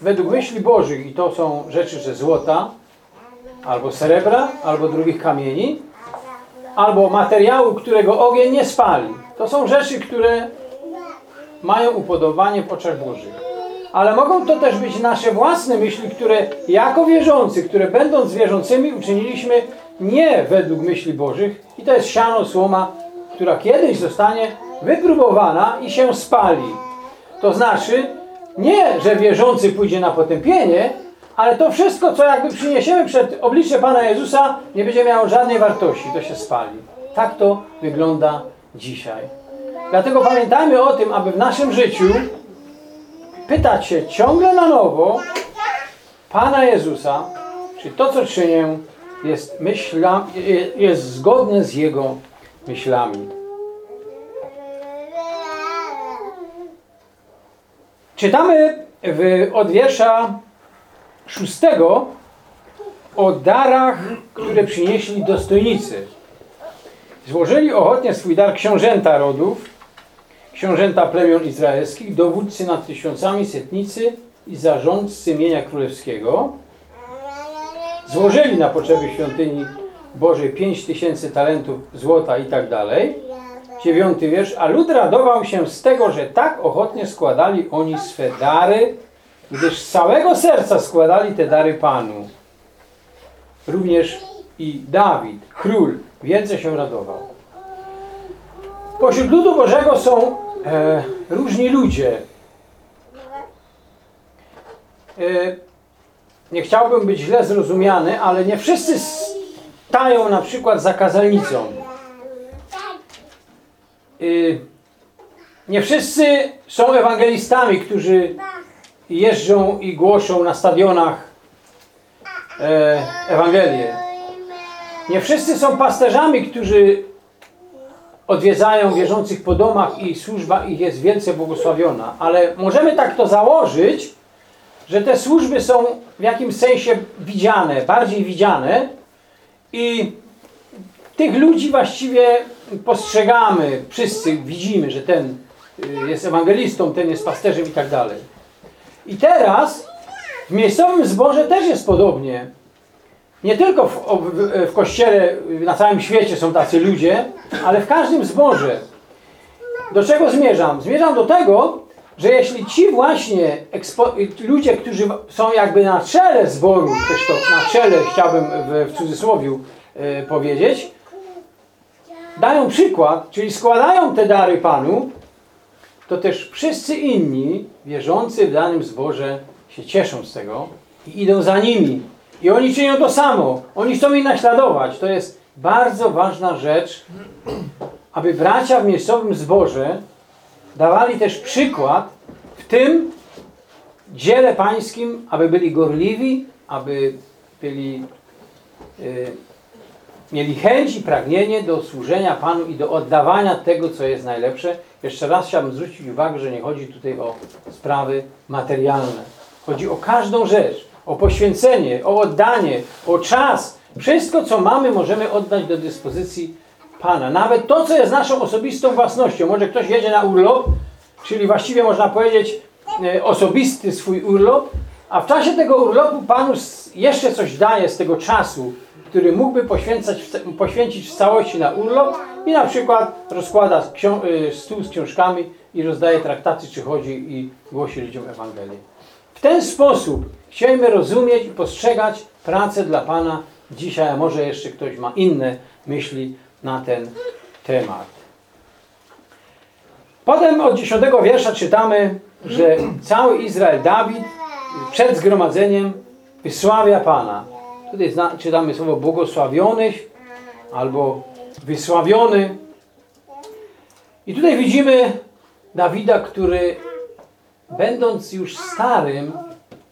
według myśli Bożych i to są rzeczy ze złota, albo srebra, albo drugich kamieni, albo materiału, którego ogień nie spali. To są rzeczy, które mają upodobanie w oczach Bożych. Ale mogą to też być nasze własne myśli, które jako wierzący, które będąc wierzącymi uczyniliśmy nie według myśli Bożych i to jest siano, słoma, która kiedyś zostanie wypróbowana i się spali. To znaczy, nie, że wierzący pójdzie na potępienie, ale to wszystko, co jakby przyniesiemy przed oblicze Pana Jezusa, nie będzie miało żadnej wartości. To się spali. Tak to wygląda dzisiaj. Dlatego pamiętajmy o tym, aby w naszym życiu pytać się ciągle na nowo Pana Jezusa, czy to, co czynię, jest, myśla, jest zgodne z Jego myślami. Czytamy w, od wiersza szóstego o darach, które przynieśli dostojnicy. Złożyli ochotnie swój dar książęta rodów książęta plemion izraelskich, dowódcy nad tysiącami, setnicy i zarządcy mienia królewskiego złożyli na potrzeby świątyni Bożej 5 tysięcy talentów złota i tak dalej. Dziewiąty wiersz. A lud radował się z tego, że tak ochotnie składali oni swe dary, gdyż z całego serca składali te dary Panu. Również i Dawid, król, wielce się radował. Pośród ludu Bożego są e, różni ludzie. E, nie chciałbym być źle zrozumiany, ale nie wszyscy stają na przykład za kazalnicą. E, nie wszyscy są ewangelistami, którzy jeżdżą i głoszą na stadionach e, Ewangelię. Nie wszyscy są pasterzami, którzy odwiedzają wierzących po domach i służba ich jest wielce błogosławiona. Ale możemy tak to założyć, że te służby są w jakimś sensie widziane, bardziej widziane i tych ludzi właściwie postrzegamy, wszyscy widzimy, że ten y, jest ewangelistą, ten jest pasterzem i tak dalej. I teraz w miejscowym zborze też jest podobnie. Nie tylko w, w, w kościele na całym świecie są tacy ludzie, ale w każdym zborze. Do czego zmierzam? Zmierzam do tego, że jeśli ci właśnie ludzie, którzy są jakby na czele zboru, też to na czele chciałbym w, w cudzysłowie e, powiedzieć, dają przykład, czyli składają te dary Panu, to też wszyscy inni wierzący w danym zborze się cieszą z tego i idą za nimi. I oni czynią to samo. Oni chcą ich naśladować. To jest bardzo ważna rzecz, aby bracia w miejscowym zborze dawali też przykład w tym dziele pańskim, aby byli gorliwi, aby byli, y, mieli chęć i pragnienie do służenia Panu i do oddawania tego, co jest najlepsze. Jeszcze raz chciałbym zwrócić uwagę, że nie chodzi tutaj o sprawy materialne. Chodzi o każdą rzecz, o poświęcenie, o oddanie, o czas. Wszystko, co mamy, możemy oddać do dyspozycji Pana. Nawet to, co jest naszą osobistą własnością. Może ktoś jedzie na urlop, czyli właściwie można powiedzieć e, osobisty swój urlop, a w czasie tego urlopu Panu jeszcze coś daje z tego czasu, który mógłby poświęcać, poświęcić w całości na urlop i na przykład rozkłada e, stół z książkami i rozdaje traktaty, czy chodzi i głosi ludziom Ewangelię. W ten sposób chcielibyśmy rozumieć i postrzegać pracę dla Pana dzisiaj, a może jeszcze ktoś ma inne myśli na ten temat. Potem od dziesiątego wiersza czytamy, że cały Izrael, Dawid przed zgromadzeniem wysławia Pana. Tutaj czytamy słowo błogosławiony albo wysławiony. I tutaj widzimy Dawida, który będąc już starym,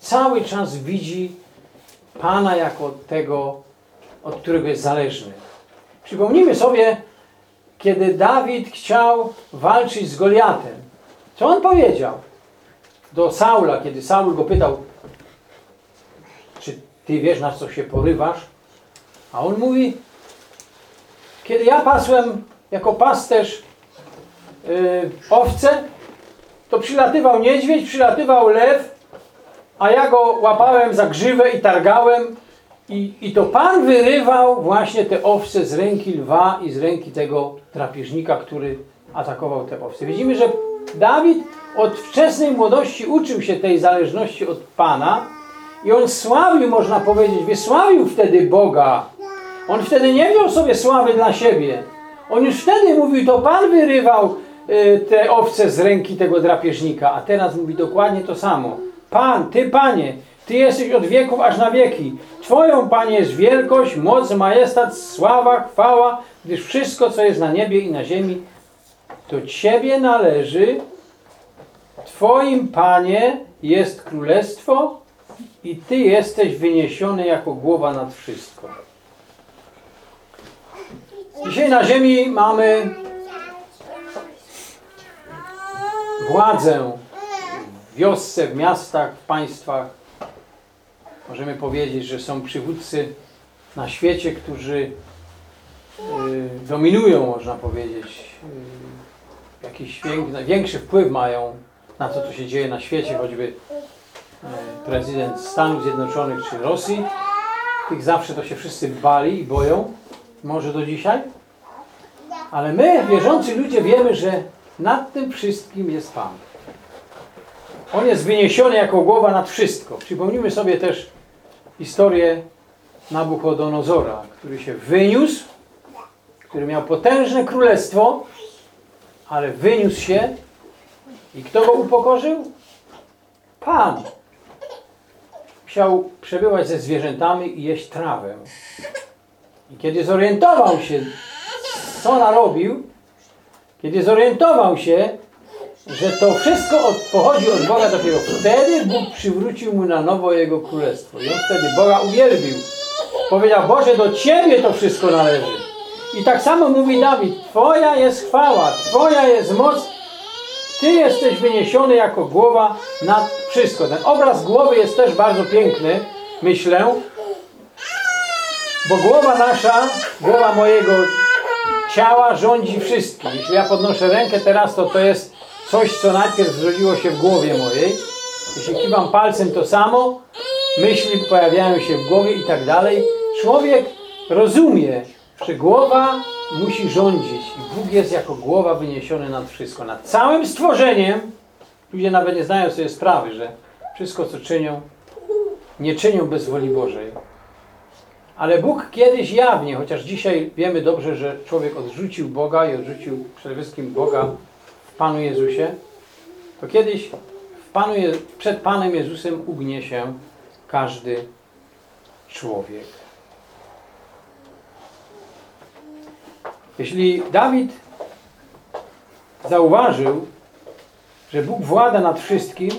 cały czas widzi Pana jako tego, od którego jest zależny. Przypomnijmy sobie, kiedy Dawid chciał walczyć z Goliatem. Co on powiedział do Saula, kiedy Saul go pytał, czy ty wiesz, na co się porywasz? A on mówi, kiedy ja pasłem jako pasterz yy, owce, to przylatywał niedźwiedź, przylatywał lew, a ja go łapałem za grzywę i targałem i, I to Pan wyrywał właśnie te owce z ręki lwa i z ręki tego drapieżnika, który atakował te owce. Widzimy, że Dawid od wczesnej młodości uczył się tej zależności od Pana i on sławił, można powiedzieć, wysławił wtedy Boga. On wtedy nie miał sobie sławy dla siebie. On już wtedy mówił, to Pan wyrywał y, te owce z ręki tego drapieżnika, a teraz mówi dokładnie to samo. Pan, Ty Panie, ty jesteś od wieków aż na wieki. Twoją, Panie, jest wielkość, moc, majestat, sława, chwała, gdyż wszystko, co jest na niebie i na ziemi, to Ciebie należy. Twoim, Panie, jest królestwo i Ty jesteś wyniesiony jako głowa nad wszystko. Dzisiaj na ziemi mamy władzę wiosce, w miastach, w państwach, możemy powiedzieć, że są przywódcy na świecie, którzy y, dominują, można powiedzieć, jakiś wiek- większy wpływ mają na to, co się dzieje na świecie, choćby e, prezydent Stanów Zjednoczonych czy Rosji. Tych zawsze to się wszyscy bali i boją, może do dzisiaj. Ale my, wierzący ludzie, wiemy, że nad tym wszystkim jest Pan. On jest wyniesiony jako głowa nad wszystko. Przypomnijmy sobie też historię Nabuchodonozora, który się wyniósł, który miał potężne królestwo, ale wyniósł się i kto go upokorzył? Pan. Chciał przebywać ze zwierzętami i jeść trawę. I kiedy zorientował się, co narobił, kiedy zorientował się, że to wszystko od, pochodzi od Boga, dopiero wtedy Bóg przywrócił mu na nowo jego królestwo. I on wtedy Boga uwielbił. Powiedział, Boże, do Ciebie to wszystko należy. I tak samo mówi Dawid, Twoja jest chwała, Twoja jest moc, Ty jesteś wyniesiony jako głowa nad wszystko. Ten obraz głowy jest też bardzo piękny, myślę, bo głowa nasza, głowa mojego ciała rządzi wszystkim. Jeśli ja podnoszę rękę teraz, to to jest coś, co najpierw zrodziło się w głowie mojej. Jeśli kiwam palcem, to samo. Myśli pojawiają się w głowie i tak dalej. Człowiek rozumie, że głowa musi rządzić. I Bóg jest jako głowa wyniesiony nad wszystko. Nad całym stworzeniem. Ludzie nawet nie zdają sobie sprawy, że wszystko, co czynią, nie czynią bez woli Bożej. Ale Bóg kiedyś jawnie, chociaż dzisiaj wiemy dobrze, że człowiek odrzucił Boga i odrzucił przede wszystkim Boga w Panu Jezusie, to kiedyś Panu Je przed Panem Jezusem ugnie się każdy człowiek. Jeśli Dawid zauważył, że Bóg włada nad wszystkim,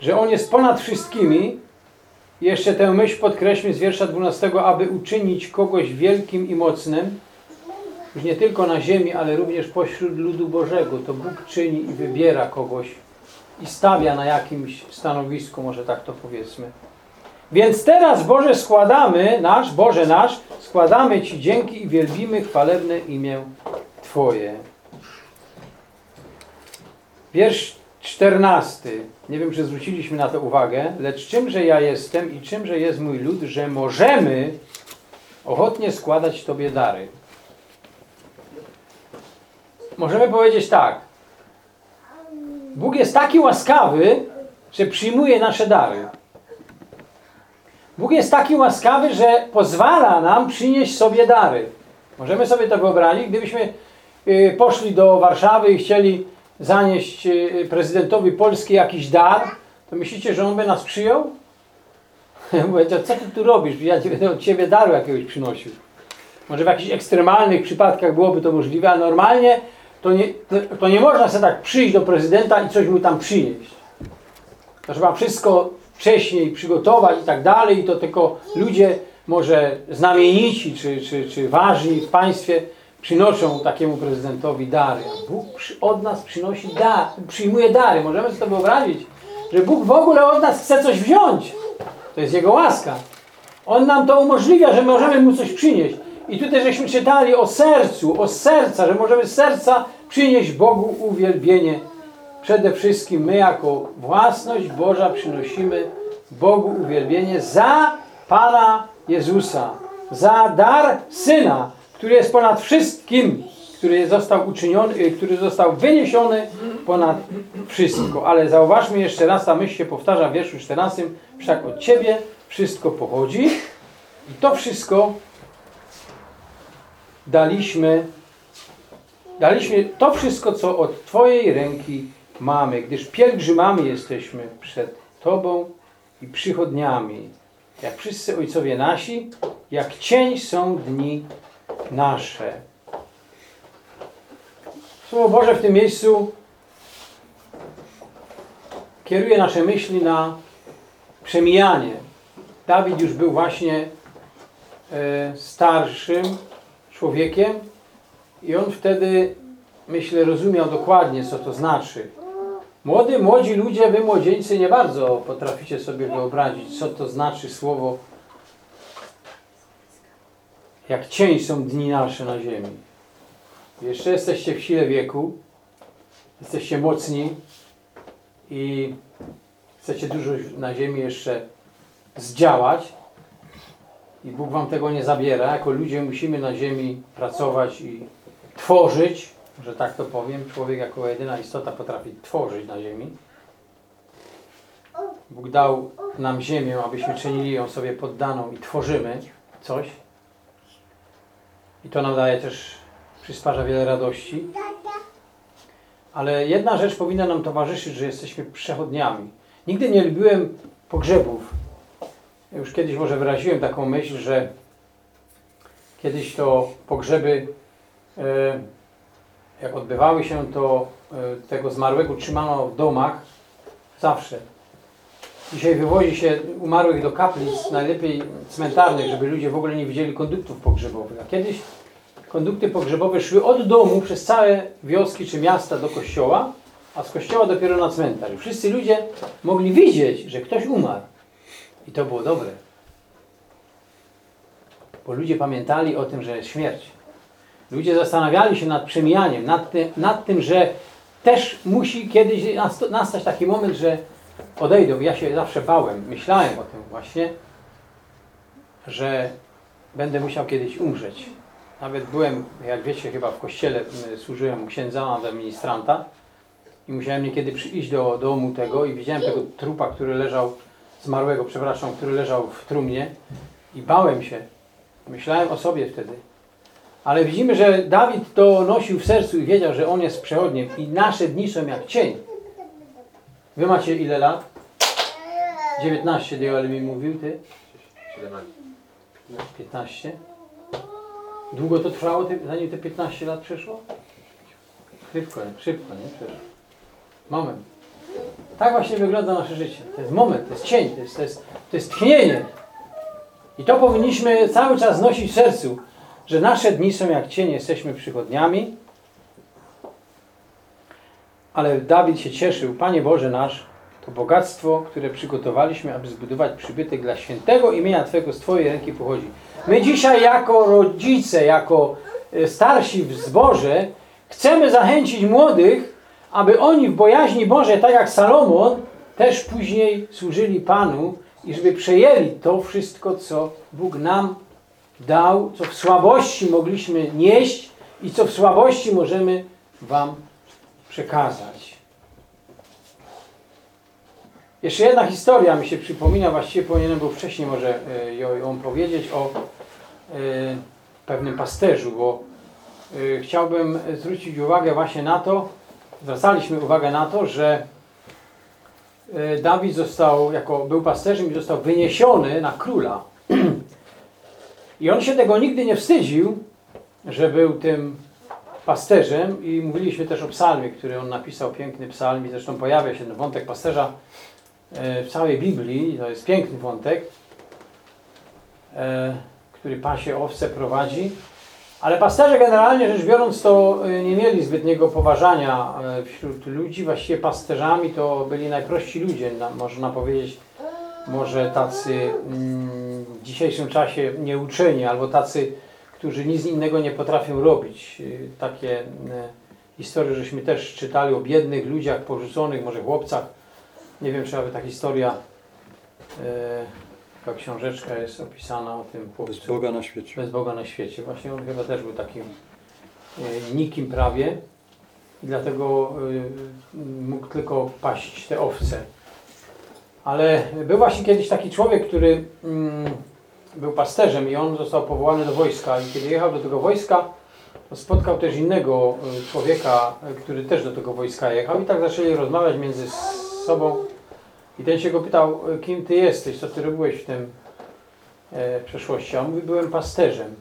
że On jest ponad wszystkimi, jeszcze tę myśl podkreślmy z wiersza 12, aby uczynić kogoś wielkim i mocnym, nie tylko na ziemi, ale również pośród ludu Bożego. To Bóg czyni i wybiera kogoś i stawia na jakimś stanowisku, może tak to powiedzmy. Więc teraz, Boże, składamy, nasz, Boże nasz, składamy Ci dzięki i wielbimy chwalebne imię Twoje. Wiersz 14. Nie wiem, czy zwróciliśmy na to uwagę, lecz czymże ja jestem i czymże jest mój lud, że możemy ochotnie składać Tobie dary. Możemy powiedzieć tak. Bóg jest taki łaskawy, że przyjmuje nasze dary. Bóg jest taki łaskawy, że pozwala nam przynieść sobie dary. Możemy sobie to wyobrazić, gdybyśmy y, poszli do Warszawy i chcieli zanieść y, prezydentowi Polski jakiś dar, to myślicie, że on by nas przyjął? Mówię, co ty tu robisz? Ja nie będę od ciebie daru jakiegoś przynosił. Może w jakichś ekstremalnych przypadkach byłoby to możliwe, a normalnie to nie, to, to nie można sobie tak przyjść do prezydenta i coś mu tam przynieść. To trzeba wszystko wcześniej przygotować i tak dalej i to tylko ludzie może znamienici czy, czy, czy ważni w państwie przynoszą takiemu prezydentowi dary. A Bóg od nas przynosi dar, przyjmuje dary. Możemy sobie to wyobrazić, że Bóg w ogóle od nas chce coś wziąć. To jest Jego łaska. On nam to umożliwia, że możemy Mu coś przynieść. I tutaj żeśmy czytali o sercu, o serca, że możemy z serca przynieść Bogu uwielbienie. Przede wszystkim my jako własność Boża przynosimy Bogu uwielbienie za Pana Jezusa, za dar Syna, który jest ponad wszystkim, który został uczyniony, y, który został wyniesiony ponad wszystko. Ale zauważmy jeszcze raz, ta myśl się powtarza w wierszu 14, wszak od Ciebie wszystko pochodzi i to wszystko daliśmy, daliśmy to wszystko, co od Twojej ręki mamy, gdyż pielgrzymami jesteśmy przed Tobą i przychodniami. Jak wszyscy ojcowie nasi, jak cień są dni nasze. Słowo Boże w tym miejscu kieruje nasze myśli na przemijanie. Dawid już był właśnie e, starszym człowiekiem i on wtedy, myślę, rozumiał dokładnie, co to znaczy. Młody, młodzi ludzie, wy młodzieńcy nie bardzo potraficie sobie wyobrazić, co to znaczy słowo jak cień są dni nasze na ziemi. Jeszcze jesteście w sile wieku, jesteście mocni i chcecie dużo na ziemi jeszcze zdziałać i Bóg wam tego nie zabiera. Jako ludzie musimy na ziemi pracować i tworzyć, że tak to powiem. Człowiek jako jedyna istota potrafi tworzyć na ziemi. Bóg dał nam ziemię, abyśmy czynili ją sobie poddaną i tworzymy coś. I to nam daje też, przysparza wiele radości. Ale jedna rzecz powinna nam towarzyszyć, że jesteśmy przechodniami. Nigdy nie lubiłem pogrzebów. Już kiedyś może wyraziłem taką myśl, że kiedyś to pogrzeby, e, jak odbywały się, to e, tego zmarłego trzymano w domach zawsze. Dzisiaj wywozi się umarłych do kaplic, najlepiej cmentarnych, żeby ludzie w ogóle nie widzieli konduktów pogrzebowych. A kiedyś kondukty pogrzebowe szły od domu przez całe wioski czy miasta do kościoła, a z kościoła dopiero na cmentarz. Wszyscy ludzie mogli widzieć, że ktoś umarł. I to było dobre. Bo ludzie pamiętali o tym, że jest śmierć. Ludzie zastanawiali się nad przemijaniem, nad tym, nad tym że też musi kiedyś nastać taki moment, że odejdą. Ja się zawsze bałem, myślałem o tym właśnie, że będę musiał kiedyś umrzeć. Nawet byłem, jak wiecie, chyba w kościele służyłem u księdza, administranta i musiałem niekiedy przyjść do domu tego i widziałem tego trupa, który leżał, zmarłego, przepraszam, który leżał w trumnie i bałem się. Myślałem o sobie wtedy. Ale widzimy, że Dawid to nosił w sercu i wiedział, że on jest przechodniem i nasze dni są jak cień. Wy macie ile lat? 19, Joel mi mówił, ty? 17. 15. Długo to trwało, zanim te 15 lat przeszło? Szybko, nie? Szybko, nie? Przeszło. Moment. Tak właśnie wygląda nasze życie. To jest moment, to jest cień, to jest, to jest, to jest tchnienie. I to powinniśmy cały czas nosić w sercu, że nasze dni są jak cień, jesteśmy przychodniami. Ale Dawid się cieszył, Panie Boże nasz, to bogactwo, które przygotowaliśmy, aby zbudować przybytek dla świętego imienia Twojego z Twojej ręki pochodzi. My dzisiaj jako rodzice, jako e, starsi w zborze chcemy zachęcić młodych, aby oni w bojaźni Bożej, tak jak Salomon, też później służyli Panu i żeby przejęli to wszystko, co Bóg nam dał, co w słabości mogliśmy nieść i co w słabości możemy Wam przekazać. Jeszcze jedna historia mi się przypomina, właściwie powinienem był wcześniej może e, ją powiedzieć o e, pewnym pasterzu, bo e, chciałbym zwrócić uwagę właśnie na to, zwracaliśmy uwagę na to, że Dawid został, jako był pasterzem i został wyniesiony na króla. I on się tego nigdy nie wstydził, że był tym pasterzem i mówiliśmy też o psalmie, który on napisał, piękny psalm i zresztą pojawia się ten wątek pasterza w całej Biblii, to jest piękny wątek, który pasie owce prowadzi, ale pasterze generalnie rzecz biorąc to nie mieli zbytniego poważania wśród ludzi, właściwie pasterzami to byli najprości ludzie, można powiedzieć, może tacy w dzisiejszym czasie nieuczeni, albo tacy, którzy nic innego nie potrafią robić. Takie historie, żeśmy też czytali o biednych ludziach porzuconych, może chłopcach, nie wiem, czy nawet ta historia, taka książeczka jest opisana o tym chłopcu. Bez Boga na świecie. Bez Boga na świecie. Właśnie on chyba też był takim e, nikim prawie i dlatego e, mógł tylko paść te owce. Ale był właśnie kiedyś taki człowiek, który mm, był pasterzem i on został powołany do wojska i kiedy jechał do tego wojska, to spotkał też innego e, człowieka, który też do tego wojska jechał i tak zaczęli rozmawiać między sobą i ten się go pytał, kim ty jesteś, co ty robiłeś w tym e, przeszłości. A on mówi, byłem pasterzem.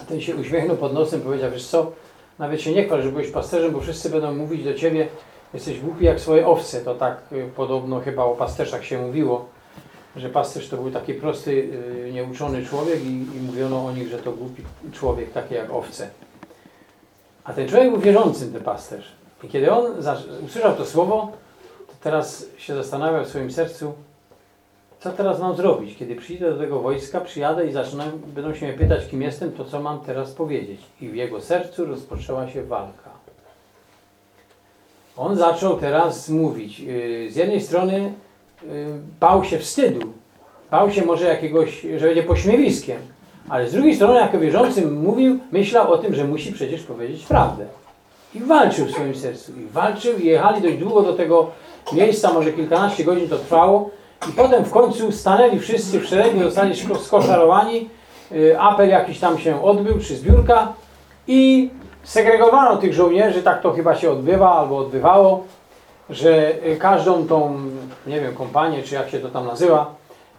A ten się uśmiechnął pod nosem, powiedział, wiesz co, nawet się nie chwal, że byłeś pasterzem, bo wszyscy będą mówić do ciebie, jesteś głupi jak swoje owce. To tak e, podobno chyba o pasterzach się mówiło, że pasterz to był taki prosty, e, nieuczony człowiek i, i mówiono o nich, że to głupi człowiek, taki jak owce. A ten człowiek był wierzącym, ten pasterz. I kiedy on usłyszał to słowo, teraz się zastanawiam w swoim sercu, co teraz mam zrobić? Kiedy przyjdę do tego wojska, przyjadę i zaczną, będą się mnie pytać, kim jestem, to co mam teraz powiedzieć? I w jego sercu rozpoczęła się walka. on zaczął teraz mówić. Y, Z jednej strony y, bał się wstydu, bał się może jakiegoś, że będzie pośmiewiskiem, ale z drugiej strony jako wierzący mówił, myślał o tym, że musi przecież powiedzieć prawdę. I walczył w swoim sercu. I walczył i jechali dość długo do tego miejsca, może kilkanaście godzin to trwało. I potem w końcu stanęli wszyscy w szeregu, zostali skoszarowani. Y, Apel jakiś tam się odbył, czy zbiórka. I segregowano tych żołnierzy, tak to chyba się odbywa albo odbywało, że y, każdą tą, nie wiem, kompanię, czy jak się to tam nazywa,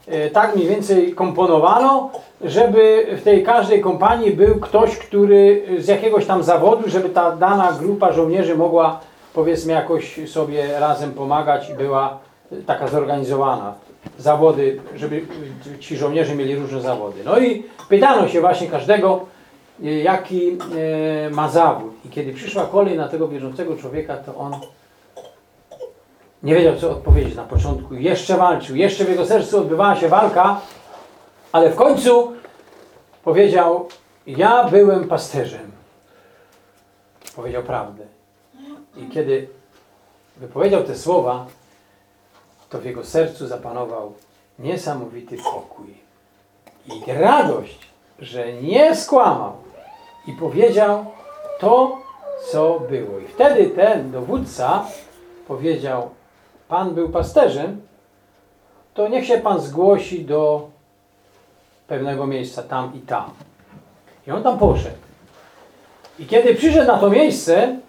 y, tak mniej więcej komponowano, żeby w tej każdej kompanii był ktoś, który z jakiegoś tam zawodu, żeby ta dana grupa żołnierzy mogła powiedzmy jakoś sobie razem pomagać i była y, taka zorganizowana. Zawody, żeby ci żołnierze mieli różne zawody. No i pytano się właśnie każdego, y, jaki y, ma zawód. I kiedy przyszła kolej na tego wierzącego człowieka, to on nie wiedział, co odpowiedzieć na początku. Jeszcze walczył, jeszcze w jego sercu odbywała się walka, ale w końcu powiedział: Ja byłem pasterzem. Powiedział prawdę. I kiedy wypowiedział te słowa, to w jego sercu zapanował niesamowity pokój i radość, że nie skłamał i powiedział to, co było. I wtedy ten dowódca powiedział: Pan był pasterzem, to niech się pan zgłosi do pewnego miejsca tam i tam. I on tam poszedł. I kiedy przyszedł na to miejsce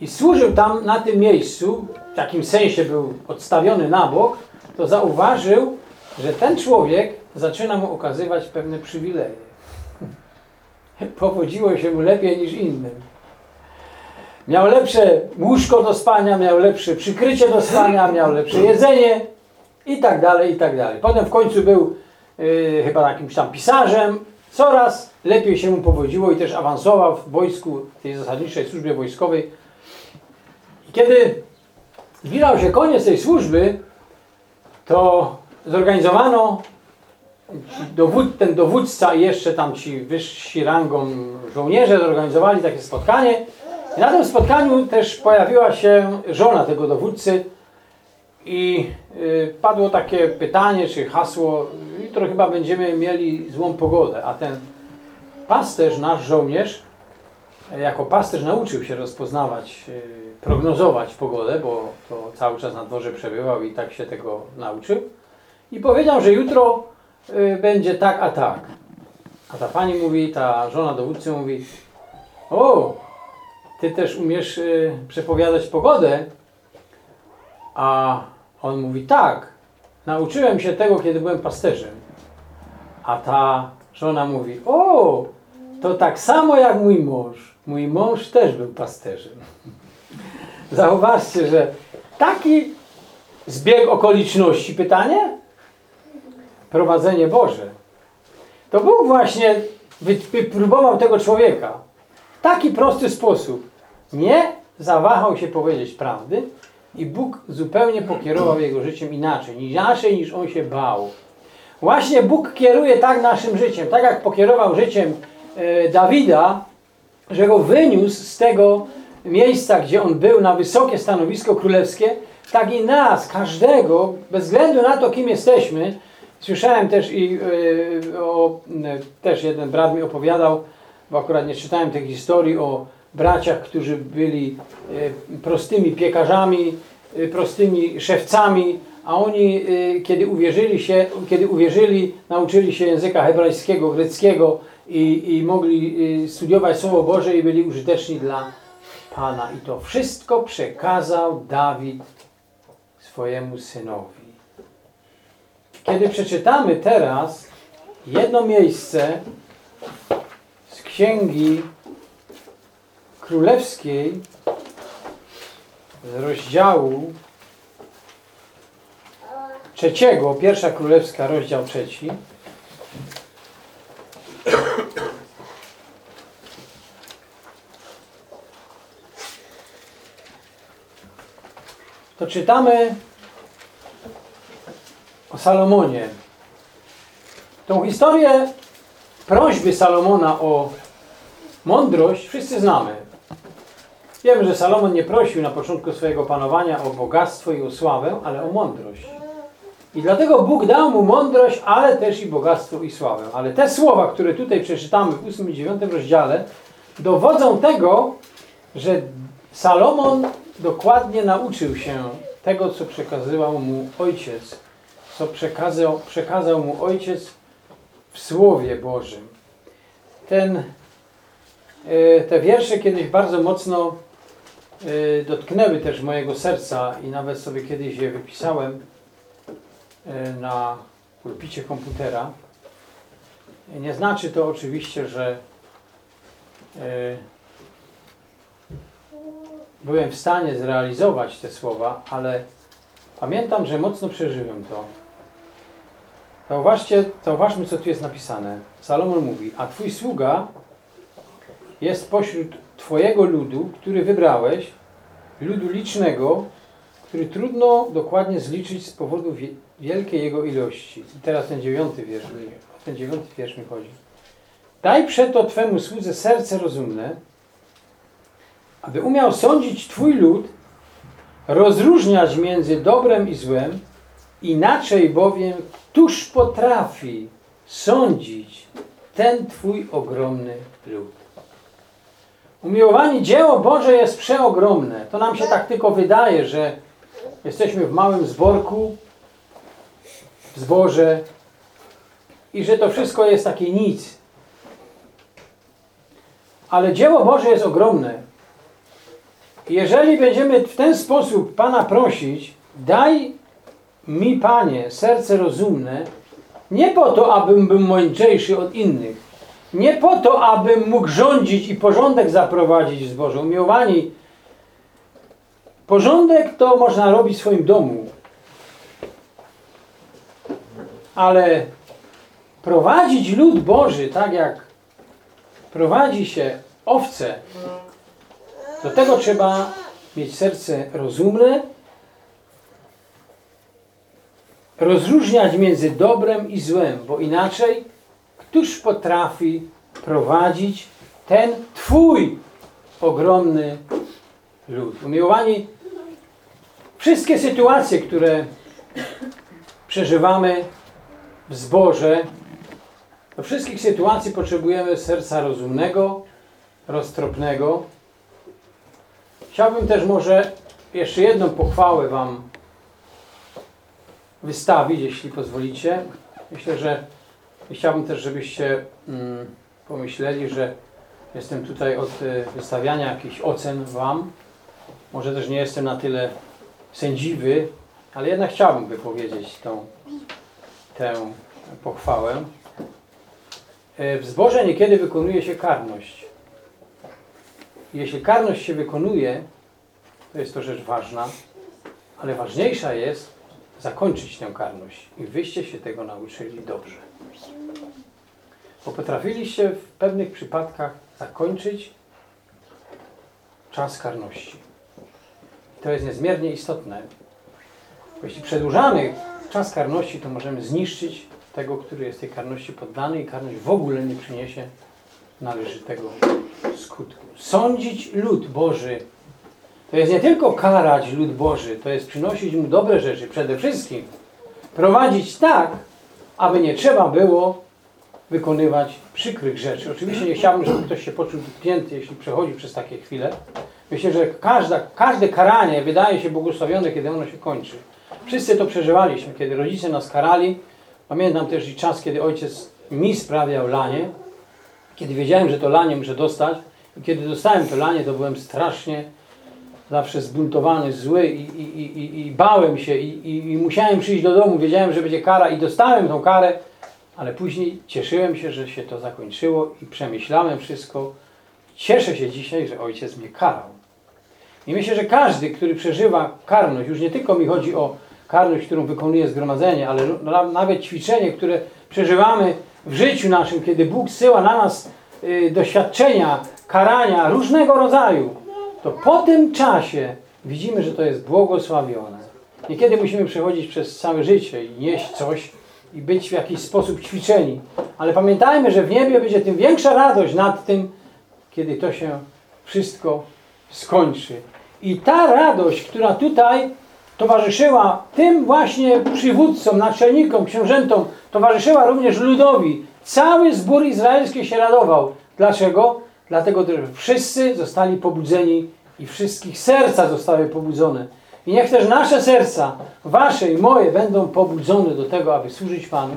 i służył tam na tym miejscu, w takim sensie był odstawiony na bok, to zauważył, że ten człowiek zaczyna mu okazywać pewne przywileje. Powodziło się mu lepiej niż innym. Miał lepsze łóżko do spania, miał lepsze przykrycie do spania, miał lepsze jedzenie i tak dalej, i tak dalej. Potem w końcu był yy, chyba jakimś tam pisarzem. Coraz lepiej się mu powodziło i też awansował w wojsku, w tej zasadniczej służbie wojskowej. Kiedy zbliżał się koniec tej służby, to zorganizowano dowód, ten dowódca i jeszcze tam ci wyżsi rangą żołnierze zorganizowali takie spotkanie. I na tym spotkaniu też pojawiła się żona tego dowódcy i y, padło takie pytanie czy hasło, jutro chyba będziemy mieli złą pogodę, a ten pasterz, nasz żołnierz, jako pasterz nauczył się rozpoznawać, y, prognozować pogodę, bo to cały czas na dworze przebywał i tak się tego nauczył. I powiedział, że jutro y, będzie tak, a tak. A ta pani mówi, ta żona dowódcy mówi, o, ty też umiesz y, przepowiadać pogodę? A on mówi, tak, nauczyłem się tego, kiedy byłem pasterzem. A ta żona mówi, o, to tak samo jak mój mąż. Mój mąż też był pasterzem. Zauważcie, że taki zbieg okoliczności, pytanie? Prowadzenie Boże. To Bóg właśnie wypróbował tego człowieka. W taki prosty sposób. Nie zawahał się powiedzieć prawdy i Bóg zupełnie pokierował jego życiem inaczej. Inaczej niż on się bał. Właśnie Bóg kieruje tak naszym życiem. Tak jak pokierował życiem e, Dawida, że go wyniósł z tego miejsca, gdzie on był, na wysokie stanowisko królewskie, tak i nas, każdego, bez względu na to, kim jesteśmy. Słyszałem też i e, o, e, też jeden brat mi opowiadał, bo akurat nie czytałem tej historii o braciach, którzy byli e, prostymi piekarzami, prostymi szewcami, a oni, kiedy uwierzyli się, kiedy uwierzyli, nauczyli się języka hebrajskiego, greckiego i, i mogli studiować Słowo Boże i byli użyteczni dla Pana. I to wszystko przekazał Dawid swojemu synowi. Kiedy przeczytamy teraz jedno miejsce z księgi królewskiej, z rozdziału trzeciego, pierwsza królewska, rozdział trzeci. To czytamy o Salomonie. Tą historię prośby Salomona o mądrość wszyscy znamy. Wiemy, że Salomon nie prosił na początku swojego panowania o bogactwo i o sławę, ale o mądrość. I dlatego Bóg dał mu mądrość, ale też i bogactwo i sławę. Ale te słowa, które tutaj przeczytamy w 8 i 9 rozdziale, dowodzą tego, że Salomon dokładnie nauczył się tego, co przekazywał mu ojciec, co przekazał, przekazał mu ojciec w Słowie Bożym. Ten, e, te wiersze kiedyś bardzo mocno e, dotknęły też mojego serca i nawet sobie kiedyś je wypisałem e, na pulpicie komputera. Nie znaczy to oczywiście, że byłem w stanie zrealizować te słowa, ale pamiętam, że mocno przeżyłem to. Zauważcie, zauważmy, co tu jest napisane. Salomon mówi, a Twój sługa jest pośród Twojego ludu, który wybrałeś, ludu licznego, który trudno dokładnie zliczyć z powodu wielkiej jego ilości. I teraz ten dziewiąty wiersz, ten dziewiąty wiersz mi chodzi. Daj przeto Twemu słudze serce rozumne, aby umiał sądzić Twój lud, rozróżniać między dobrem i złem, inaczej bowiem któż potrafi sądzić ten Twój ogromny lud. Umiłowani dzieło Boże jest przeogromne. To nam się tak tylko wydaje, że jesteśmy w małym zborku, w zborze i że to wszystko jest takie nic. Ale dzieło Boże jest ogromne. Jeżeli będziemy w ten sposób Pana prosić, daj mi, Panie, serce rozumne, nie po to, abym był mądrzejszy od innych, nie po to, abym mógł rządzić i porządek zaprowadzić w zborze. Umiłowani, porządek to można robić w swoim domu, ale prowadzić lud Boży, tak jak prowadzi się owce, do tego trzeba mieć serce rozumne, rozróżniać między dobrem i złem, bo inaczej któż potrafi prowadzić ten Twój ogromny lud. Umiłowani, wszystkie sytuacje, które przeżywamy w zborze, do wszystkich sytuacji potrzebujemy serca rozumnego, roztropnego, Chciałbym też może jeszcze jedną pochwałę Wam wystawić, jeśli pozwolicie. Myślę, że chciałbym też, żebyście mm, pomyśleli, że jestem tutaj od y, wystawiania jakichś ocen Wam. Może też nie jestem na tyle sędziwy, ale jednak chciałbym wypowiedzieć tą, tę pochwałę. Y, w zborze niekiedy wykonuje się karność. Jeśli karność się wykonuje, to jest to rzecz ważna, ale ważniejsza jest zakończyć tę karność. I wyście się tego nauczyli dobrze. Bo potrafiliście w pewnych przypadkach zakończyć czas karności. I to jest niezmiernie istotne. Bo jeśli przedłużamy czas karności, to możemy zniszczyć tego, który jest tej karności poddany i karność w ogóle nie przyniesie należytego skutku. Sądzić lud Boży to jest nie tylko karać lud Boży, to jest przynosić mu dobre rzeczy. Przede wszystkim prowadzić tak, aby nie trzeba było wykonywać przykrych rzeczy. Oczywiście nie chciałbym, żeby ktoś się poczuł dotknięty, jeśli przechodzi przez takie chwile. Myślę, że każda, każde karanie wydaje się błogosławione, kiedy ono się kończy. Wszyscy to przeżywaliśmy, kiedy rodzice nas karali. Pamiętam też i czas, kiedy ojciec mi sprawiał lanie, kiedy wiedziałem, że to lanie muszę dostać. I kiedy dostałem to lanie, to byłem strasznie zawsze zbuntowany, zły i, i, i, i bałem się i, i musiałem przyjść do domu, wiedziałem, że będzie kara i dostałem tą karę, ale później cieszyłem się, że się to zakończyło i przemyślałem wszystko. Cieszę się dzisiaj, że ojciec mnie karał. I myślę, że każdy, który przeżywa karność, już nie tylko mi chodzi o karność, którą wykonuje zgromadzenie, ale nawet ćwiczenie, które przeżywamy w życiu naszym, kiedy Bóg syła na nas y, doświadczenia, karania różnego rodzaju, to po tym czasie widzimy, że to jest błogosławione. Niekiedy musimy przechodzić przez całe życie i nieść coś i być w jakiś sposób ćwiczeni. Ale pamiętajmy, że w niebie będzie tym większa radość nad tym, kiedy to się wszystko skończy. I ta radość, która tutaj towarzyszyła tym właśnie przywódcom, naczelnikom, książętom, towarzyszyła również ludowi. Cały zbór izraelski się radował. Dlaczego? Dlatego, że wszyscy zostali pobudzeni i wszystkich serca zostały pobudzone. I niech też nasze serca, wasze i moje, będą pobudzone do tego, aby służyć Panu.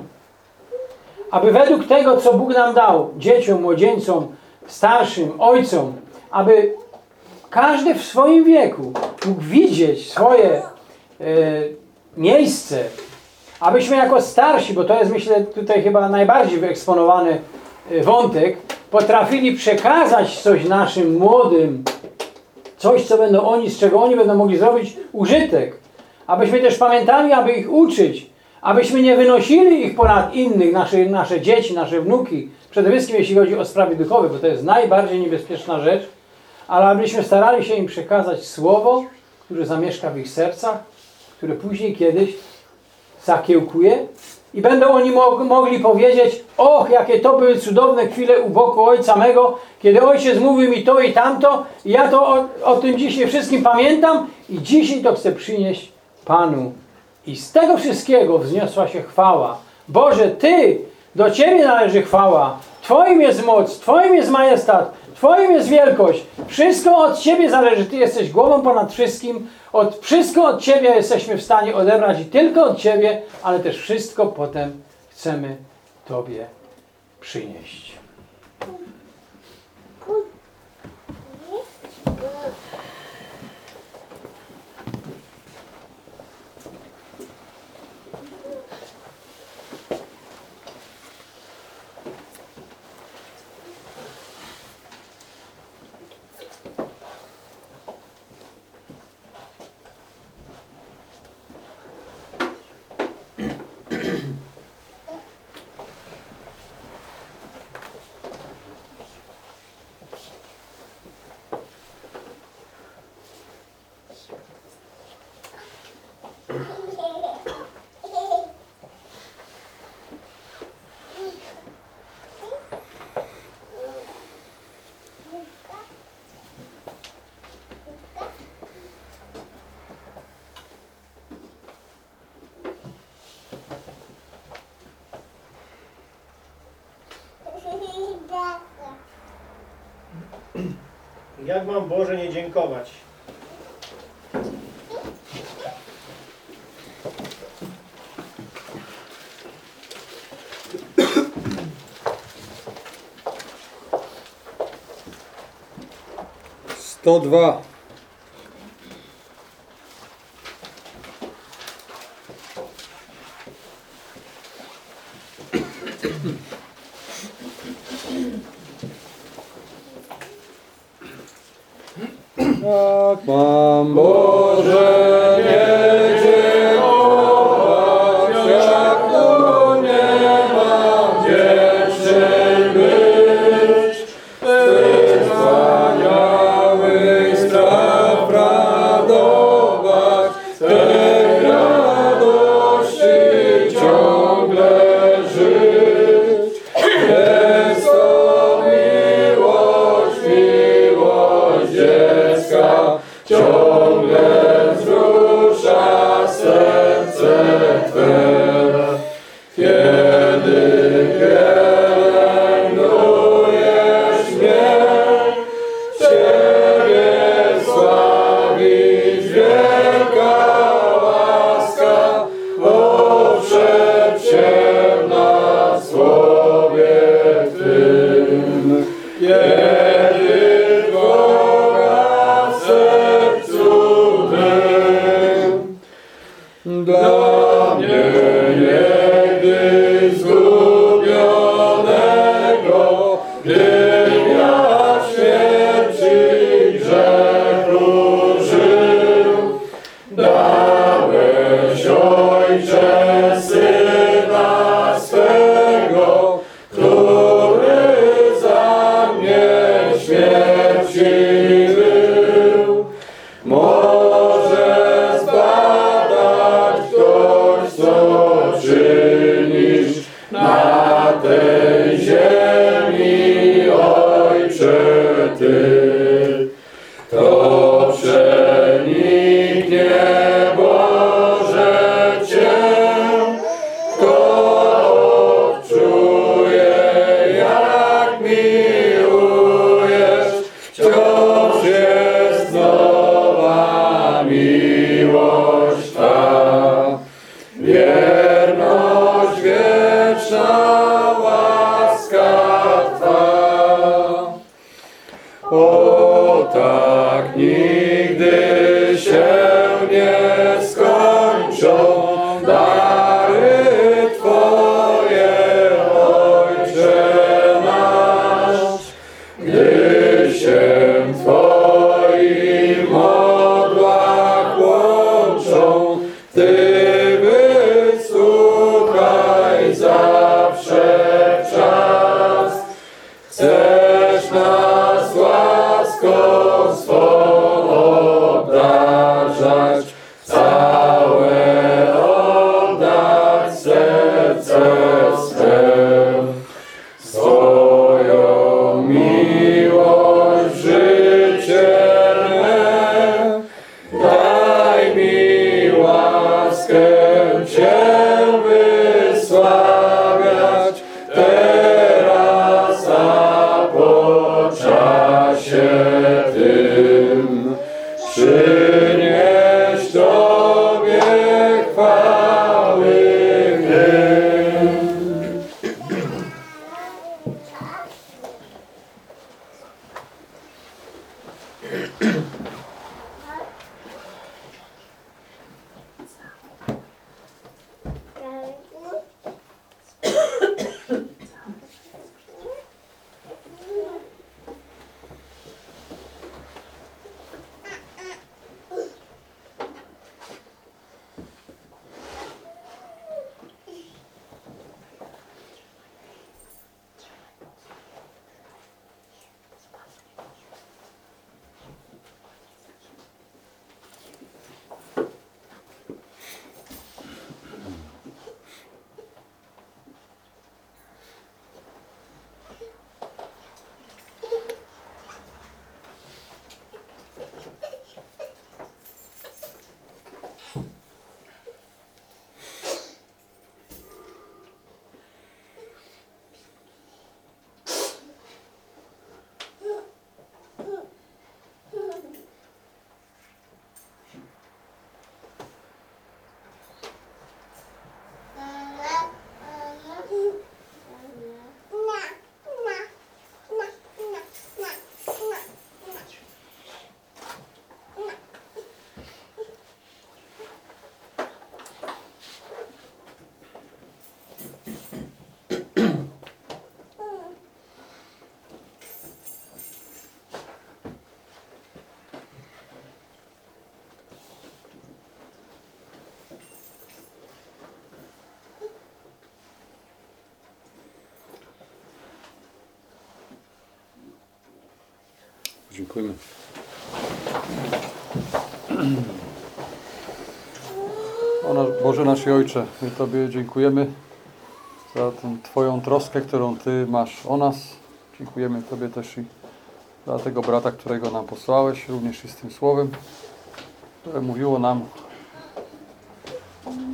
Aby według tego, co Bóg nam dał, dzieciom, młodzieńcom, starszym, ojcom, aby każdy w swoim wieku mógł widzieć swoje miejsce, abyśmy jako starsi, bo to jest myślę tutaj chyba najbardziej wyeksponowany e, wątek, potrafili przekazać coś naszym młodym, coś, co będą oni, z czego oni będą mogli zrobić użytek. Abyśmy też pamiętali, aby ich uczyć, abyśmy nie wynosili ich ponad innych, nasze, nasze dzieci, nasze wnuki, przede wszystkim jeśli chodzi o sprawy duchowe, bo to jest najbardziej niebezpieczna rzecz, ale abyśmy starali się im przekazać słowo, które zamieszka w ich sercach, które później kiedyś zakiełkuje i będą oni mogli powiedzieć och, jakie to były cudowne chwile u boku ojca mego, kiedy ojciec mówił mi to i tamto i ja to o, o tym dzisiaj wszystkim pamiętam i dzisiaj to chcę przynieść Panu. I z tego wszystkiego wzniosła się chwała. Boże, Ty, do Ciebie należy chwała. Twoim jest moc, Twoim jest majestat, Twoim jest wielkość. Wszystko od Ciebie zależy. Ty jesteś głową ponad wszystkim. Od, wszystko od Ciebie jesteśmy w stanie odebrać i tylko od Ciebie, ale też wszystko potem chcemy Tobie przynieść. Jak mam Boże nie dziękować? Sto dwa. Dziękujemy. O nasz, Boże nasz Ojcze, my Tobie dziękujemy za tę Twoją troskę, którą Ty masz o nas. Dziękujemy Tobie też i za tego brata, którego nam posłałeś, również i z tym słowem, które mówiło nam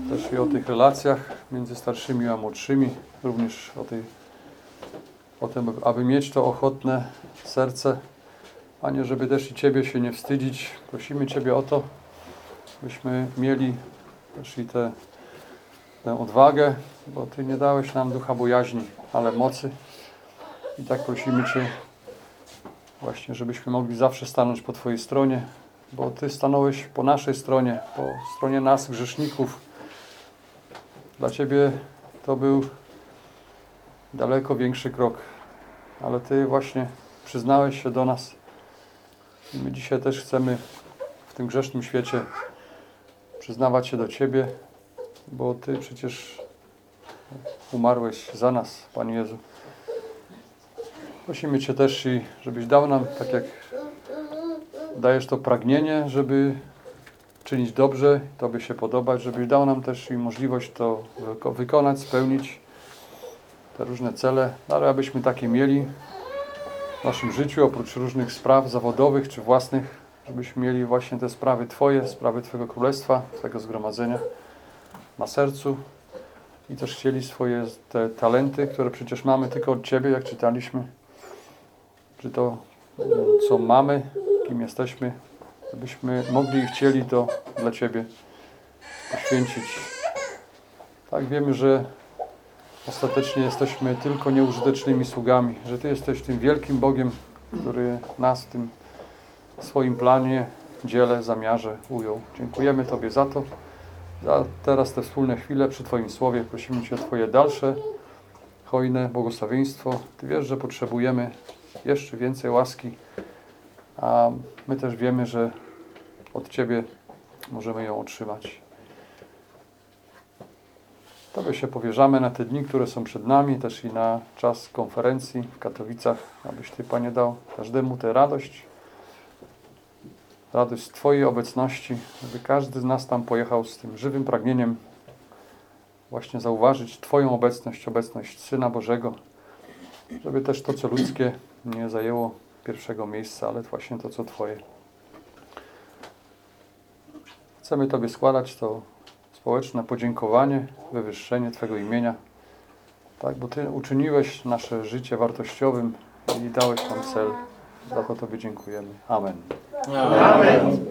też i o tych relacjach między starszymi a młodszymi, również o, tej, o tym, aby mieć to ochotne serce, Panie, żeby też i Ciebie się nie wstydzić. Prosimy Ciebie o to, byśmy mieli też i tę, tę odwagę, bo Ty nie dałeś nam ducha bojaźni, ale mocy. I tak prosimy Cię właśnie, żebyśmy mogli zawsze stanąć po Twojej stronie, bo Ty stanąłeś po naszej stronie, po stronie nas, grzeszników. Dla Ciebie to był daleko większy krok, ale Ty właśnie przyznałeś się do nas. I my dzisiaj też chcemy w tym grzesznym świecie przyznawać się do Ciebie, bo Ty przecież umarłeś za nas, Panie Jezu. Prosimy Cię też i żebyś dał nam, tak jak dajesz to pragnienie, żeby czynić dobrze, Tobie się podobać, żebyś dał nam też i możliwość to wyko- wykonać, spełnić te różne cele, ale abyśmy takie mieli w naszym życiu, oprócz różnych spraw zawodowych czy własnych, żebyśmy mieli właśnie te sprawy Twoje, sprawy Twojego Królestwa, Twojego zgromadzenia na sercu i też chcieli swoje te talenty, które przecież mamy tylko od Ciebie, jak czytaliśmy, czy to, co mamy, kim jesteśmy, żebyśmy mogli i chcieli to dla Ciebie poświęcić. Tak, wiemy, że ostatecznie jesteśmy tylko nieużytecznymi sługami, że Ty jesteś tym wielkim Bogiem, który nas w tym swoim planie, dziele, zamiarze ujął. Dziękujemy Tobie za to. Za teraz te wspólne chwile przy Twoim Słowie prosimy Cię o Twoje dalsze, hojne błogosławieństwo. Ty wiesz, że potrzebujemy jeszcze więcej łaski, a my też wiemy, że od Ciebie możemy ją otrzymać. Tobie się powierzamy na te dni, które są przed nami, też i na czas konferencji w Katowicach, abyś Ty, Panie, dał każdemu tę radość, radość z Twojej obecności, żeby każdy z nas tam pojechał z tym żywym pragnieniem właśnie zauważyć Twoją obecność, obecność Syna Bożego, żeby też to, co ludzkie, nie zajęło pierwszego miejsca, ale właśnie to, co Twoje. Chcemy Tobie składać to społeczne podziękowanie, wywyższenie Twego imienia, tak, bo Ty uczyniłeś nasze życie wartościowym i dałeś nam cel. Za to Tobie dziękujemy. Amen. Amen.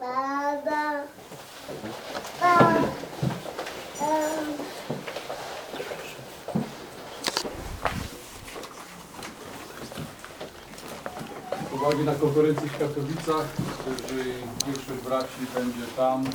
Baba. Z uwagi na konferencji w Katowicach, jeżeli większość braci będzie tam,